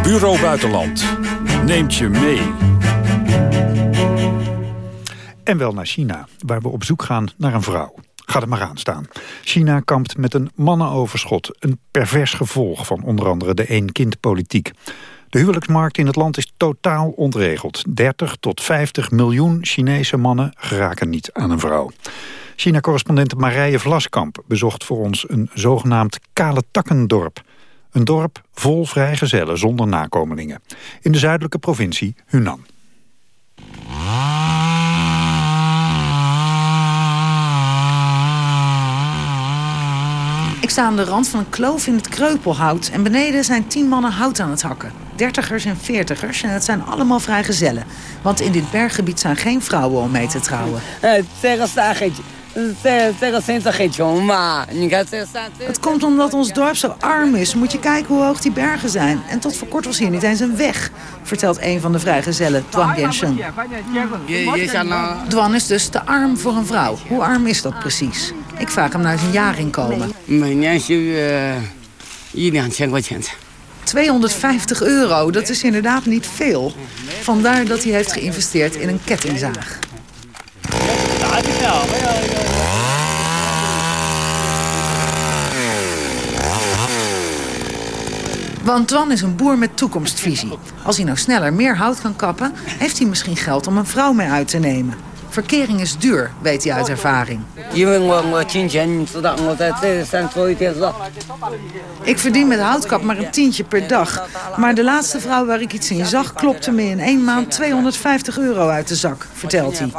Bureau Buitenland neemt je mee. En wel naar China, waar we op zoek gaan naar een vrouw. Ga er maar aan staan. China kampt met een mannenoverschot. Een pervers gevolg van onder andere de één-kind-politiek. De huwelijksmarkt in het land is totaal ontregeld. 30 tot 50 miljoen Chinese mannen geraken niet aan een vrouw. China-correspondent Marije Vlaskamp bezocht voor ons een zogenaamd kale takkendorp. Een dorp vol vrijgezellen zonder nakomelingen. In de zuidelijke provincie Hunan. Ik sta aan de rand van een kloof in het kreupelhout... en beneden zijn tien mannen hout aan het hakken. Dertigers en veertigers en het zijn allemaal vrijgezellen. Want in dit berggebied zijn geen vrouwen om mee te trouwen. Het komt omdat ons dorp zo arm is. Moet je kijken hoe hoog die bergen zijn. En tot voor kort was hier niet eens een weg, vertelt een van de vrijgezellen, Duan Biansheng. Duan is dus te arm voor een vrouw. Hoe arm is dat precies? Ik vraag hem naar zijn jaarinkomen. 250 euro, dat is inderdaad niet veel. Vandaar dat hij heeft geïnvesteerd in een kettingzaag. Want Twan is een boer met toekomstvisie. Als hij nou sneller meer hout kan kappen... heeft hij misschien geld om een vrouw mee uit te nemen. Verkering is duur, weet hij uit ervaring. Ik verdien met houtkap maar een tientje per dag. Maar de laatste vrouw waar ik iets in zag... klopte me in één maand 250 euro uit de zak, vertelt hij.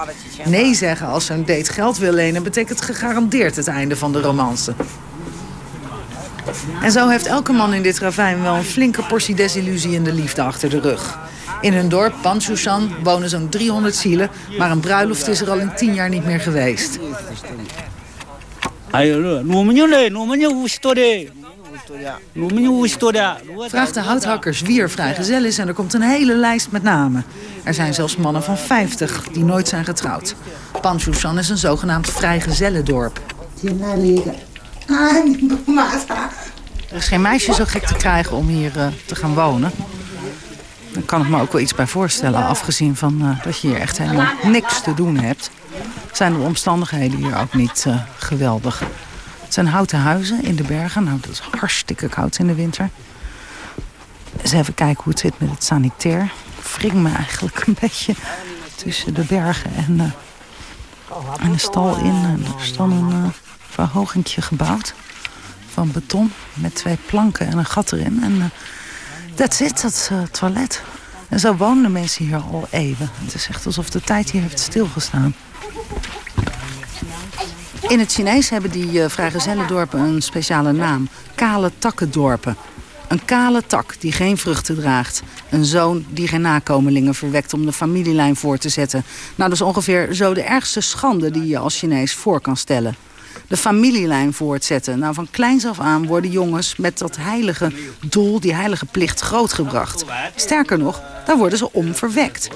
Nee zeggen als een date geld wil lenen... betekent gegarandeerd het einde van de romance. En zo heeft elke man in dit ravijn wel een flinke portie desillusie in de liefde achter de rug. In hun dorp, Pansusan, wonen zo'n 300 zielen... maar een bruiloft is er al in 10 jaar niet meer geweest. Vraagt de houthakkers wie er vrijgezel is en er komt een hele lijst met namen. Er zijn zelfs mannen van 50 die nooit zijn getrouwd. Pansusan is een zogenaamd vrijgezellendorp. dorp. Er is geen meisje zo gek te krijgen om hier eh, te gaan wonen. Daar kan ik me ook wel iets bij voorstellen. Afgezien van eh, dat je hier echt helemaal niks te doen hebt. Zijn de omstandigheden hier ook niet eh, geweldig. Het zijn houten huizen in de bergen. Nou, dat is hartstikke koud in de winter. Eens even kijken hoe het zit met het sanitair. Wring me eigenlijk een beetje tussen de bergen en, de stal in. En er verhogingje gebouwd van beton met twee planken en een gat erin. En uh, that's it, dat is toilet. En zo wonen de mensen hier al eeuwen. Het is echt alsof de tijd hier heeft stilgestaan. In het Chinees hebben die uh, vrijgezellendorpen een speciale naam. Kale takkendorpen. Een kale tak die geen vruchten draagt. Een zoon die geen nakomelingen verwekt om de familielijn voor te zetten. Nou, dat is ongeveer zo de ergste schande die je als Chinees voor kan stellen de familielijn voortzetten. Nou, van kleins af aan worden jongens met dat heilige doel, die heilige plicht, grootgebracht. Sterker nog, daar worden ze om verwekt.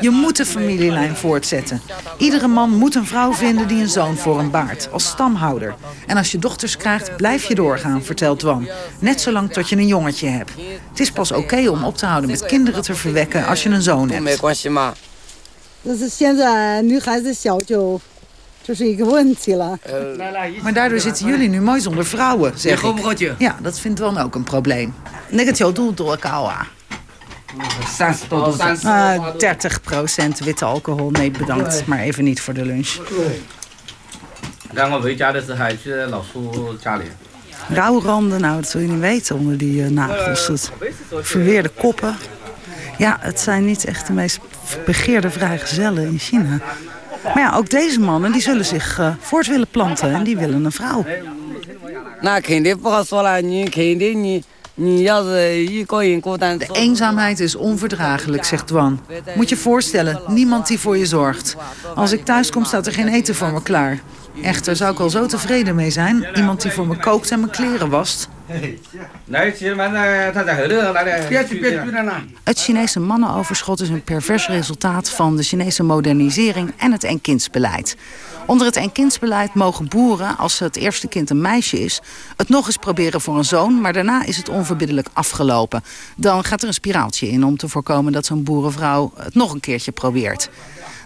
Je moet de familielijn voortzetten. Iedere man moet een vrouw vinden die een zoon voor hem baart, als stamhouder. En als je dochters krijgt, blijf je doorgaan, vertelt Wan. Net zolang tot je een jongetje hebt. Het is pas oké om op te houden met kinderen te verwekken als je een zoon hebt. Dus is nu gaan ze Zo dus ik een. Maar daardoor zitten jullie nu mooi zonder vrouwen, zeg ik. Ja, dat vindt wel ook een probleem. Negatio doel door kawa. 30% ah, witte alcohol. Nee, bedankt. Maar even niet voor de lunch. Eh, Rauwranden, nou, dat wil je niet weten onder die eh, nagels. Verweerde koppen. Ja, het zijn niet echt de meest begeerde vrijgezellen in China. Maar ja, ook deze mannen die zullen zich eh, voort willen planten en die willen een vrouw. De eenzaamheid is onverdraaglijk, zegt Duan. Moet je voorstellen, niemand die voor je zorgt. Als ik thuis kom, staat er geen eten voor me klaar. Echter zou ik al zo tevreden mee zijn. Iemand die voor me kookt en mijn kleren wast. Het Chinese mannenoverschot is een pervers resultaat van de Chinese modernisering en het eenkindsbeleid. Onder het eenkindsbeleid mogen boeren, als het eerste kind een meisje is... het nog eens proberen voor een zoon, maar daarna is het onverbiddelijk afgelopen. Dan gaat er een spiraaltje in om te voorkomen dat zo'n boerenvrouw het nog een keertje probeert.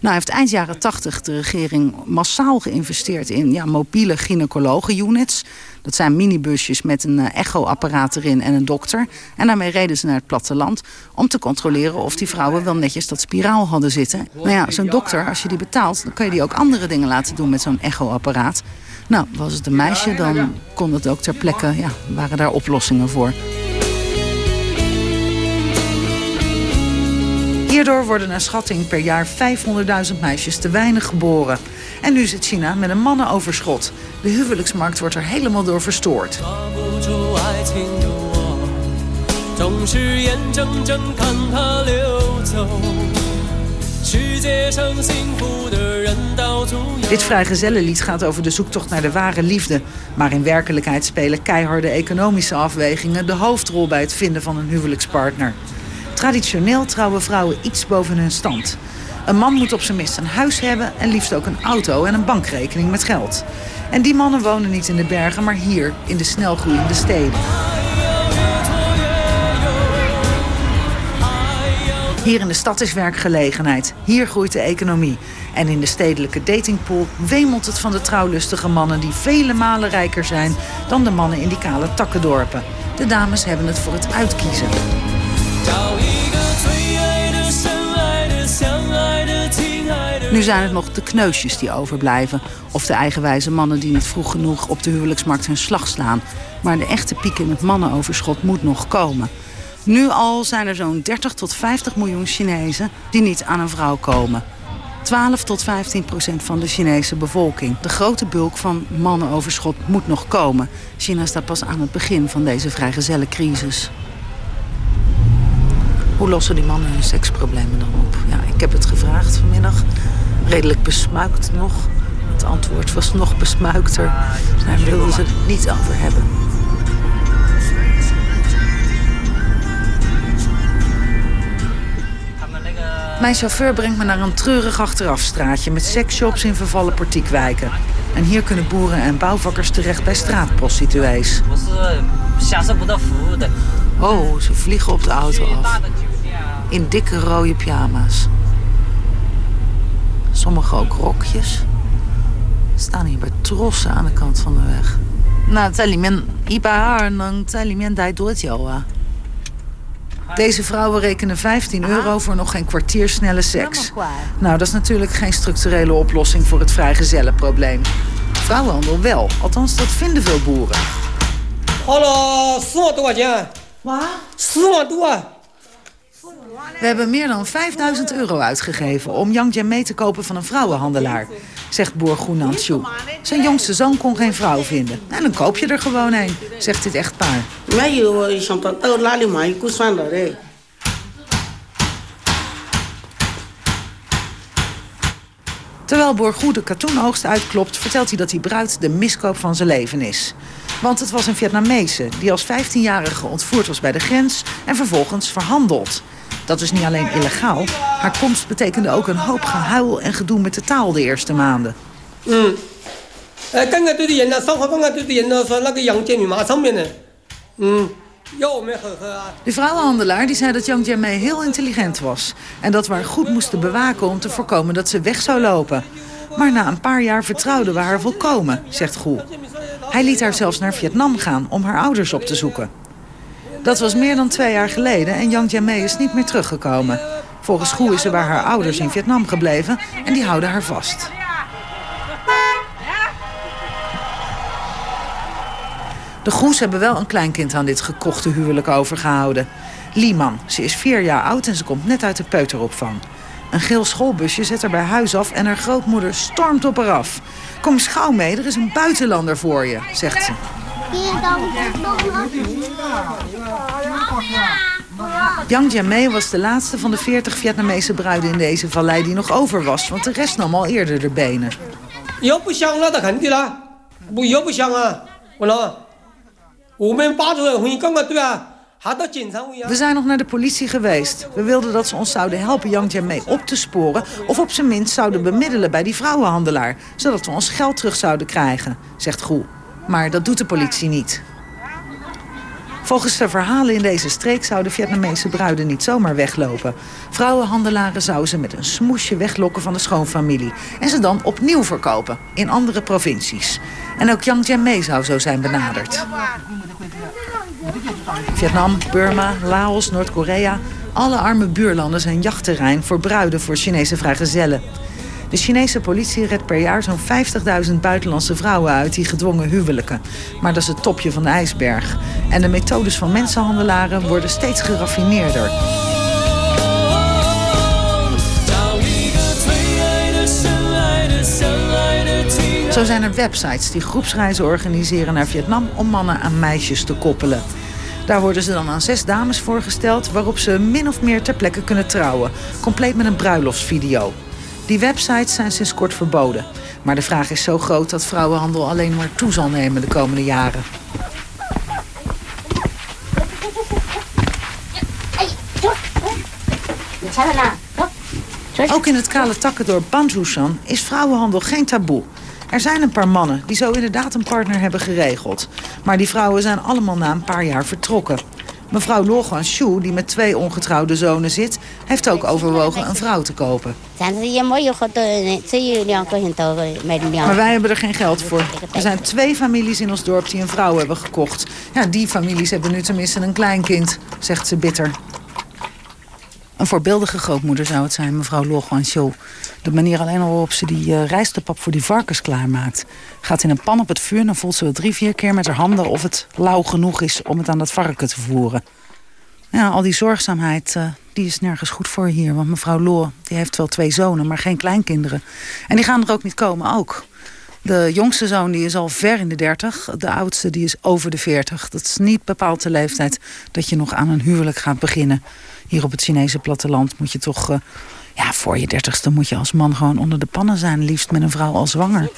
Nou heeft eind jaren 80 de regering massaal geïnvesteerd in ja, mobiele gynaecologen-units. Dat zijn minibusjes met een echoapparaat erin en een dokter. En daarmee reden ze naar het platteland om te controleren of die vrouwen wel netjes dat spiraal hadden zitten. Nou ja, zo'n dokter, als je die betaalt, dan kan je die ook andere dingen laten doen met zo'n echoapparaat. Nou, was het een meisje, dan kon het ook ter plekke, ja, waren daar oplossingen voor. Hierdoor worden naar schatting per jaar 500.000 meisjes te weinig geboren. En nu zit China met een mannenoverschot. De huwelijksmarkt wordt er helemaal door verstoord. Dit vrijgezellenlied gaat over de zoektocht naar de ware liefde. Maar in werkelijkheid spelen keiharde economische afwegingen... de hoofdrol bij het vinden van een huwelijkspartner. Traditioneel trouwen vrouwen iets boven hun stand. Een man moet op zijn minst een huis hebben en liefst ook een auto en een bankrekening met geld. En die mannen wonen niet in de bergen, maar hier in de snelgroeiende steden. Hier in de stad is werkgelegenheid. Hier groeit de economie. En in de stedelijke datingpool wemelt het van de trouwlustige mannen... die vele malen rijker zijn dan de mannen in die kale takkendorpen. De dames hebben het voor het uitkiezen. Nu zijn het nog de kneusjes die overblijven. Of de eigenwijze mannen die niet vroeg genoeg op de huwelijksmarkt hun slag slaan. Maar de echte piek in het mannenoverschot moet nog komen. Nu al zijn er zo'n 30 tot 50 miljoen Chinezen die niet aan een vrouw komen. 12 tot 15 procent van de Chinese bevolking. De grote bulk van mannenoverschot moet nog komen. China staat pas aan het begin van deze vrijgezellencrisis. Hoe lossen die mannen hun seksproblemen dan op? Ja, ik heb het gevraagd vanmiddag. Redelijk besmuikt nog. Het antwoord was nog besmuikter. Daar wilden ze het niet over hebben. Mijn chauffeur brengt me naar een treurig achterafstraatje... met seksshops in vervallen portiekwijken. En hier kunnen boeren en bouwvakkers terecht bij straatprostituees. Oh, ze vliegen op de auto af. In dikke rode pyjama's. Sommigen ook rokjes. Staan hier bij trossen aan de kant van de weg. Nou, 在里面一百二能在里面待多久啊？Deze vrouwen rekenen 15 euro voor nog geen kwartier snelle seks. Nou, dat is natuurlijk geen structurele oplossing voor het vrijgezellenprobleem. Vrouwenhandel wel, althans dat vinden veel boeren. 花了四万多块钱。哇？四万多啊！ we hebben meer dan 5000 euro uitgegeven om Yang mee te kopen van een vrouwenhandelaar, zegt boer Zijn jongste zoon kon geen vrouw vinden. En dan koop je er gewoon een, zegt dit echtpaar. Terwijl Borgoe de katoenoogst uitklopt, vertelt hij dat die bruid de miskoop van zijn leven is. Want het was een Vietnamese die als 15-jarige ontvoerd was bij de grens en vervolgens verhandeld. Dat is niet alleen illegaal. Haar komst betekende ook een hoop gehuil en gedoe met de taal de eerste maanden. De vrouwenhandelaar die zei dat Yang Jianmei heel intelligent was. En dat we haar goed moesten bewaken om te voorkomen dat ze weg zou lopen. Maar na een paar jaar vertrouwden we haar volkomen, zegt Goel. Hij liet haar zelfs naar Vietnam gaan om haar ouders op te zoeken. Dat was meer dan twee jaar geleden en Yang Jianmei is niet meer teruggekomen. Volgens Goe is ze bij haar ouders in Vietnam gebleven en die houden haar vast. De Goes hebben wel een kleinkind aan dit gekochte huwelijk overgehouden. Lieman. Ze is vier jaar oud en ze komt net uit de peuteropvang. Een geel schoolbusje zet haar bij huis af en haar grootmoeder stormt op haar af. Kom gauw mee, er is een buitenlander voor je, zegt ze. Yang Jamei was de laatste van de 40 Vietnamese bruiden in deze vallei die nog over was, want de rest nam al eerder de benen. We zijn nog naar de politie geweest. We wilden dat ze ons zouden helpen Yang Jamei op te sporen... of op zijn minst zouden bemiddelen bij die vrouwenhandelaar... zodat we ons geld terug zouden krijgen, zegt Goe. Maar dat doet de politie niet. Volgens de verhalen in deze streek zouden Vietnamese bruiden niet zomaar weglopen. Vrouwenhandelaren zouden ze met een smoesje weglokken van de schoonfamilie... en ze dan opnieuw verkopen in andere provincies. En ook Yang Jianmei zou zo zijn benaderd. Vietnam, Burma, Laos, Noord-Korea... alle arme buurlanden zijn jachtterrein voor bruiden voor Chinese vrijgezellen. De Chinese politie redt per jaar zo'n 50.000 buitenlandse vrouwen uit die gedwongen huwelijken. Maar dat is het topje van de ijsberg. En de methodes van mensenhandelaren worden steeds geraffineerder. Zo zijn er websites die groepsreizen organiseren naar Vietnam om mannen aan meisjes te koppelen. Daar worden ze dan aan zes dames voorgesteld waarop ze min of meer ter plekke kunnen trouwen. Compleet met een bruiloftsvideo. Die websites zijn sinds kort verboden. Maar de vraag is zo groot dat vrouwenhandel alleen maar toe zal nemen de komende jaren. Ook in het kale takkendorp Banjushan is vrouwenhandel geen taboe. Er zijn een paar mannen die zo inderdaad een partner hebben geregeld. Maar die vrouwen zijn allemaal na een paar jaar vertrokken. Mevrouw Lo Guanshu, die met twee ongetrouwde zonen zit... heeft ook overwogen een vrouw te kopen. Maar wij hebben er geen geld voor. Er zijn twee families in ons dorp die een vrouw hebben gekocht. Ja, die families hebben nu tenminste een kleinkind, zegt ze bitter. Een voorbeeldige grootmoeder zou het zijn, mevrouw Lo Guanshu. De manier alleen al waarop ze die uh, rijstepap voor die varkens klaarmaakt. Gaat in een pan op het vuur en dan voelt ze wel drie, vier keer met haar handen... of het lauw genoeg is om het aan dat varken te voeren. Ja, al die zorgzaamheid, uh, die is nergens goed voor hier. Want mevrouw Lo, die heeft wel twee zonen, maar geen kleinkinderen. En die gaan er ook niet komen, ook. De jongste zoon die is al ver in de 30. De oudste die is over de 40. Dat is niet bepaald de leeftijd dat je nog aan een huwelijk gaat beginnen. Hier op het Chinese platteland moet je toch... Uh, ja, voor je dertigste moet je als man gewoon onder de pannen zijn. Liefst met een vrouw al zwanger.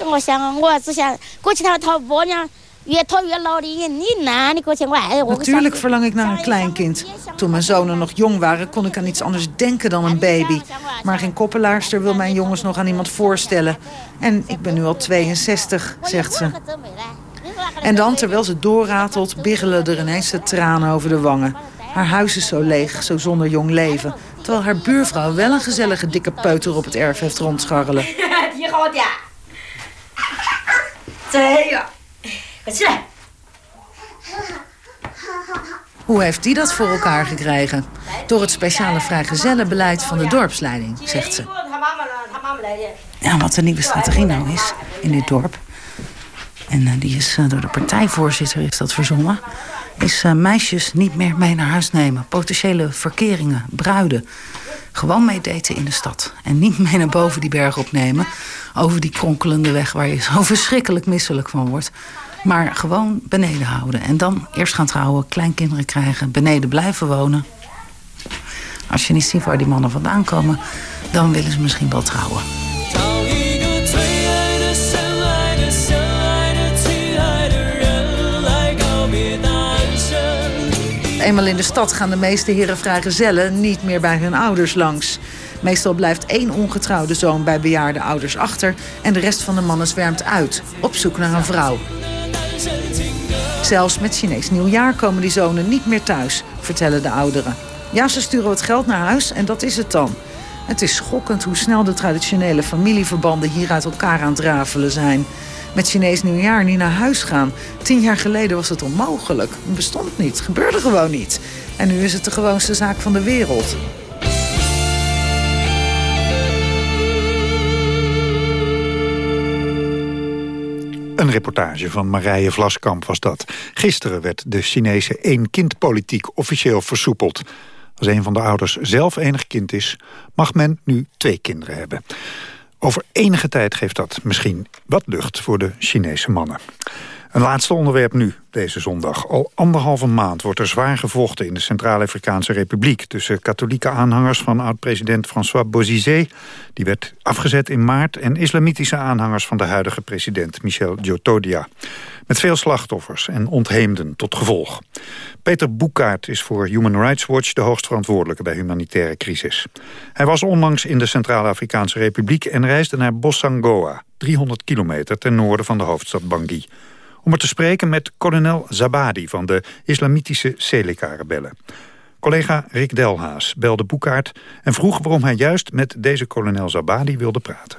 Natuurlijk verlang ik naar een kleinkind. Toen mijn zonen nog jong waren, kon ik aan iets anders denken dan een baby. Maar geen koppelaarster wil mijn jongens nog aan iemand voorstellen. En ik ben nu al 62, zegt ze. En dan, terwijl ze doorratelt, biggelen er ineens de tranen over de wangen. Haar huis is zo leeg, zo zonder jong leven. Terwijl haar buurvrouw wel een gezellige dikke peuter op het erf heeft rondscharrelen. [laughs] Hoe heeft die dat voor elkaar gekregen? Door het speciale vrijgezellenbeleid van de dorpsleiding, zegt ze. Ja, wat de nieuwe strategie nou is in dit dorp... en uh, die is uh, door de partijvoorzitter is dat verzonnen... is uh, meisjes niet meer mee naar huis nemen. Potentiële verkeringen, bruiden. Gewoon mee daten in de stad. En niet mee naar boven die berg opnemen. Over die kronkelende weg waar je zo [laughs] verschrikkelijk misselijk van wordt. Maar gewoon beneden houden. En dan eerst gaan trouwen, kleinkinderen krijgen, beneden blijven wonen. Als je niet ziet waar die mannen vandaan komen, dan willen ze misschien wel trouwen. Eenmaal in de stad gaan de meeste heren vrijgezellen niet meer bij hun ouders langs. Meestal blijft één ongetrouwde zoon bij bejaarde ouders achter... en de rest van de mannen zwermt uit, op zoek naar een vrouw. Zelfs met Chinees nieuwjaar komen die zonen niet meer thuis, vertellen de ouderen. Ja, ze sturen wat geld naar huis en dat is het dan. Het is schokkend hoe snel de traditionele familieverbanden hier uit elkaar aan het rafelen zijn. Met Chinees nieuwjaar niet naar huis gaan. Tien jaar geleden was het onmogelijk. Het bestond niet, het gebeurde gewoon niet. En nu is het de gewoonste zaak van de wereld. Een reportage van Marije Vlaskamp was dat. Gisteren werd de Chinese één-kind-politiek officieel versoepeld. Als een van de ouders zelf enig kind is, mag men nu twee kinderen hebben. Over enige tijd geeft dat misschien wat lucht voor de Chinese mannen. Een laatste onderwerp nu, deze zondag. Al anderhalve maand wordt er zwaar gevochten in de Centraal-Afrikaanse Republiek... tussen katholieke aanhangers van oud-president François Bozizé... die werd afgezet in maart... en islamitische aanhangers van de huidige president Michel Djotodia. Met veel slachtoffers en ontheemden tot gevolg. Peter Boekaert is voor Human Rights Watch de hoogstverantwoordelijke bij humanitaire crisis. Hij was onlangs in de Centraal-Afrikaanse Republiek en reisde naar Bossangoa, 300 kilometer ten noorden van de hoofdstad Bangui om er te spreken met kolonel Zabadi van de islamitische Seleka-rebellen. Collega Rick Delhaas belde Boekaert en vroeg waarom hij juist met deze kolonel Zabadi wilde praten.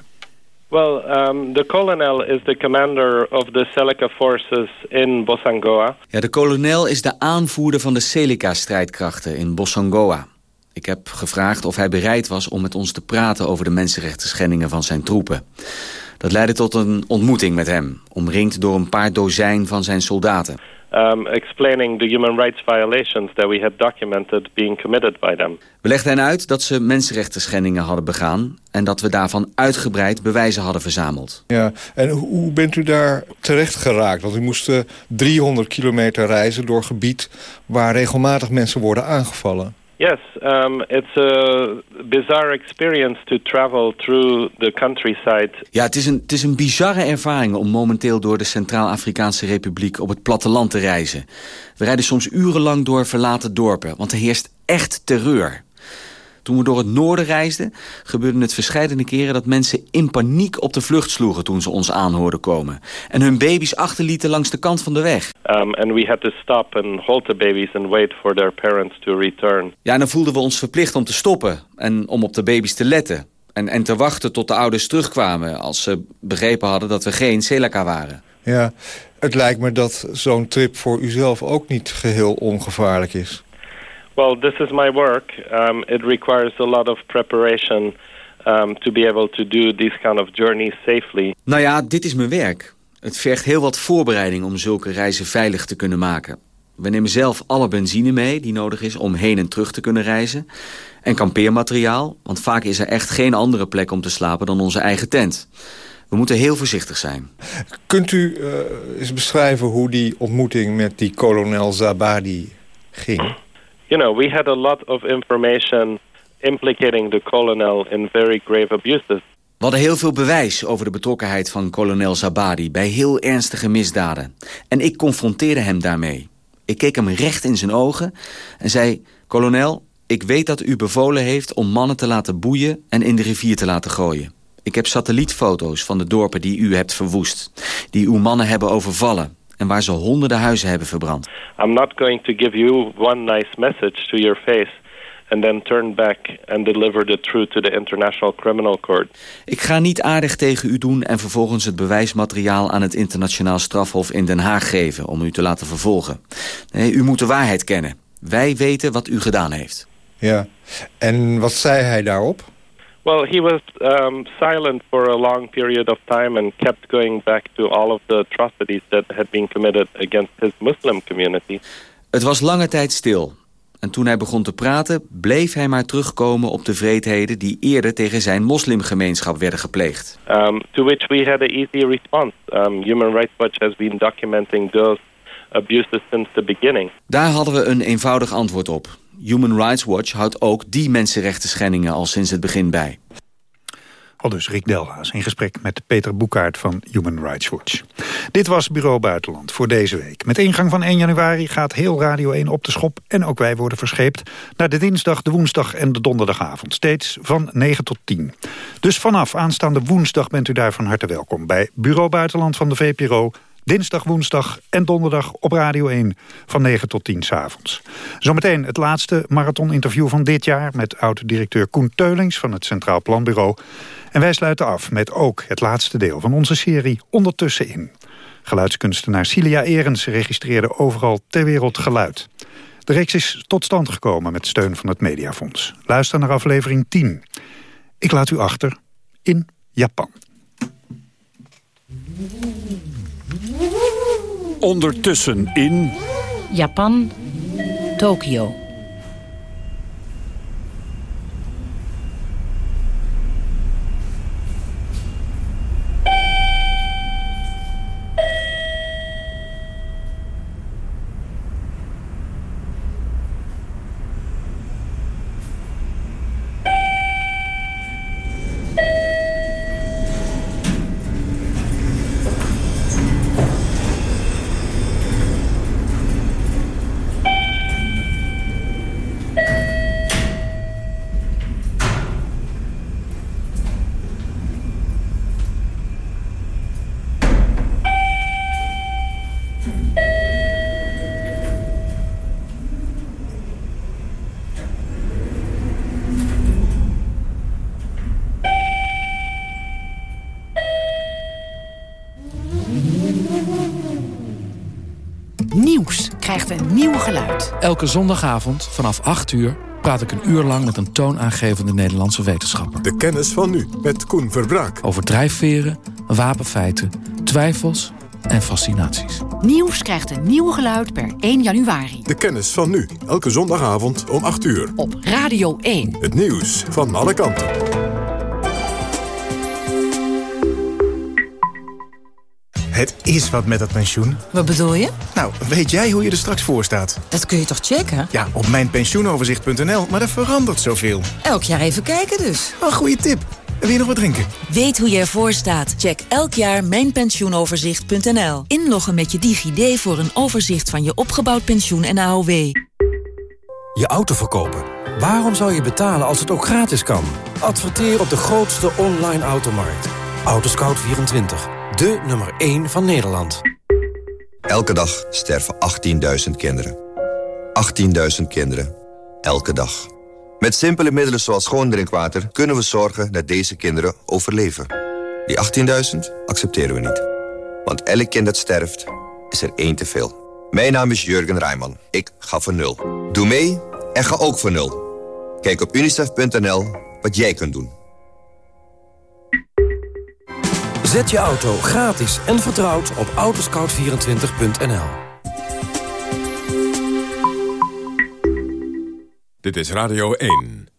Well, um, the colonel is the commander of the Seleka forces in Bossangoa. Ja, de kolonel is de aanvoerder van de Seleka-strijdkrachten in Bossangoa. Ik heb gevraagd of hij bereid was om met ons te praten over de mensenrechten schendingen van zijn troepen. Dat leidde tot een ontmoeting met hem, omringd door een paar dozijn van zijn soldaten. Um, explaining the human rights violations that we had documented being committed by them. We legden hen uit dat ze mensenrechten schendingen hadden begaan en dat we daarvan uitgebreid bewijzen hadden verzameld. Ja, en hoe bent u daar terecht geraakt? Want u moest 300 kilometer reizen door gebied waar regelmatig mensen worden aangevallen. Yes, um, it's a bizarre experience to travel through the countryside. Ja, het is, een, het is een bizarre ervaring om momenteel door de Centraal-Afrikaanse Republiek op het platteland te reizen. We rijden soms urenlang door verlaten dorpen, want er heerst echt terreur. Toen we door het noorden reisden, gebeurde het verscheidene keren dat mensen in paniek op de vlucht sloegen toen ze ons aanhoorden komen. En hun baby's achterlieten langs de kant van de weg. Um, and we had to stop and hold the babies and wait for their parents to return. Ja, en dan voelden we ons verplicht om te stoppen en om op de baby's te letten. En, en te wachten tot de ouders terugkwamen als ze begrepen hadden dat we geen Selaka waren. Ja, het lijkt me dat zo'n trip voor uzelf ook niet geheel ongevaarlijk is. Well, this is my work. Um, it requires a lot of preparation um, to be able to do these kind of journeys safely. Nou ja, dit is mijn werk. Het vergt heel wat voorbereiding om zulke reizen veilig te kunnen maken. We nemen zelf alle benzine mee die nodig is om heen en terug te kunnen reizen. En kampeermateriaal, want vaak is er echt geen andere plek om te slapen dan onze eigen tent. We moeten heel voorzichtig zijn. Kunt u uh, eens beschrijven hoe die ontmoeting met die kolonel Zabadi ging? You know, we had a lot of information implicating the colonel in very grave abuses. We hadden heel veel bewijs over de betrokkenheid van kolonel Zabadi bij heel ernstige misdaden. En ik confronteerde hem daarmee. Ik keek hem recht in zijn ogen en zei... Kolonel, ik weet dat u bevolen heeft om mannen te laten boeien en in de rivier te laten gooien. Ik heb satellietfoto's van de dorpen die u hebt verwoest. Die uw mannen hebben overvallen en waar ze honderden huizen hebben verbrand. I'm not going to give you one nice message to your face and then turn back and deliver the truth to the International Criminal Court. Ik ga niet aardig tegen u doen en vervolgens het bewijsmateriaal aan het internationaal strafhof in Den Haag geven om u te laten vervolgen. Nee, u moet de waarheid kennen. Wij weten wat u gedaan heeft. Ja, en wat zei hij daarop? Well, he was um, silent for a long period of time and kept going back to all of the atrocities that had been committed against his Muslim community. Het was lange tijd stil. En toen hij begon te praten, bleef hij maar terugkomen op de vreedheden die eerder tegen zijn moslimgemeenschap werden gepleegd. Um, to which we had an easy response. Um, Human Rights Watch has been documenting those abuses since the beginning. Daar hadden we een eenvoudig antwoord op. Human Rights Watch houdt ook die mensenrechten schendingen al sinds het begin bij. Al dus Rick Delhaas in gesprek met Peter Boekaert van Human Rights Watch. Dit was Bureau Buitenland voor deze week. Met ingang van 1 januari gaat heel Radio 1 op de schop... en ook wij worden verscheept naar de dinsdag, de woensdag en de donderdagavond. Steeds van 9 tot 10. Dus vanaf aanstaande woensdag bent u daar van harte welkom... bij Bureau Buitenland van de VPRO Dinsdag, woensdag en donderdag op Radio 1 van 9 tot 10 s'avonds. Zometeen het laatste marathoninterview van dit jaar... met oud-directeur Koen Teulings van het Centraal Planbureau. En wij sluiten af met ook het laatste deel van onze serie Ondertussen in. Geluidskunstenaar Cilia Erens registreerde overal ter wereld geluid. De reeks is tot stand gekomen met steun van het Mediafonds. Luister naar aflevering 10. Ik laat u achter in Japan. Ondertussen in... Japan, Tokio. Nieuws krijgt een nieuw geluid. Elke zondagavond vanaf 8 uur praat ik een uur lang met een toonaangevende Nederlandse wetenschapper. De kennis van nu, met Koen Verbraak. Over drijfveren, wapenfeiten, twijfels en fascinaties. Nieuws krijgt een nieuw geluid per 1 januari. De kennis van nu, elke zondagavond om 8 uur. Op Radio 1. Het nieuws van alle kanten. Het is wat met dat pensioen. Wat bedoel je? Nou, weet jij hoe je er straks voor staat? Dat kun je toch checken? Ja, op mijnpensioenoverzicht.nl, maar er verandert zoveel. Elk jaar even kijken dus. Een goede tip. Wil je nog wat drinken? Weet hoe je ervoor staat? Check elk jaar mijnpensioenoverzicht.nl. Inloggen met je DigiD voor een overzicht van je opgebouwd pensioen en AOW. Je auto verkopen Waarom zou je betalen als het ook gratis kan? Adverteer op de grootste online automarkt. Autoscout24. De nummer 1 van Nederland. Elke dag sterven 18.000 kinderen. 18.000 kinderen. Elke dag. Met simpele middelen zoals schoon drinkwater... kunnen we zorgen dat deze kinderen overleven. Die 18.000 accepteren we niet. Want elk kind dat sterft, is er één te veel. Mijn naam is Jurgen Rijman. Ik ga voor nul. Doe mee en ga ook voor nul. Kijk op unicef.nl wat jij kunt doen. Zet je auto gratis en vertrouwd op autoscout24.nl. Dit is Radio 1.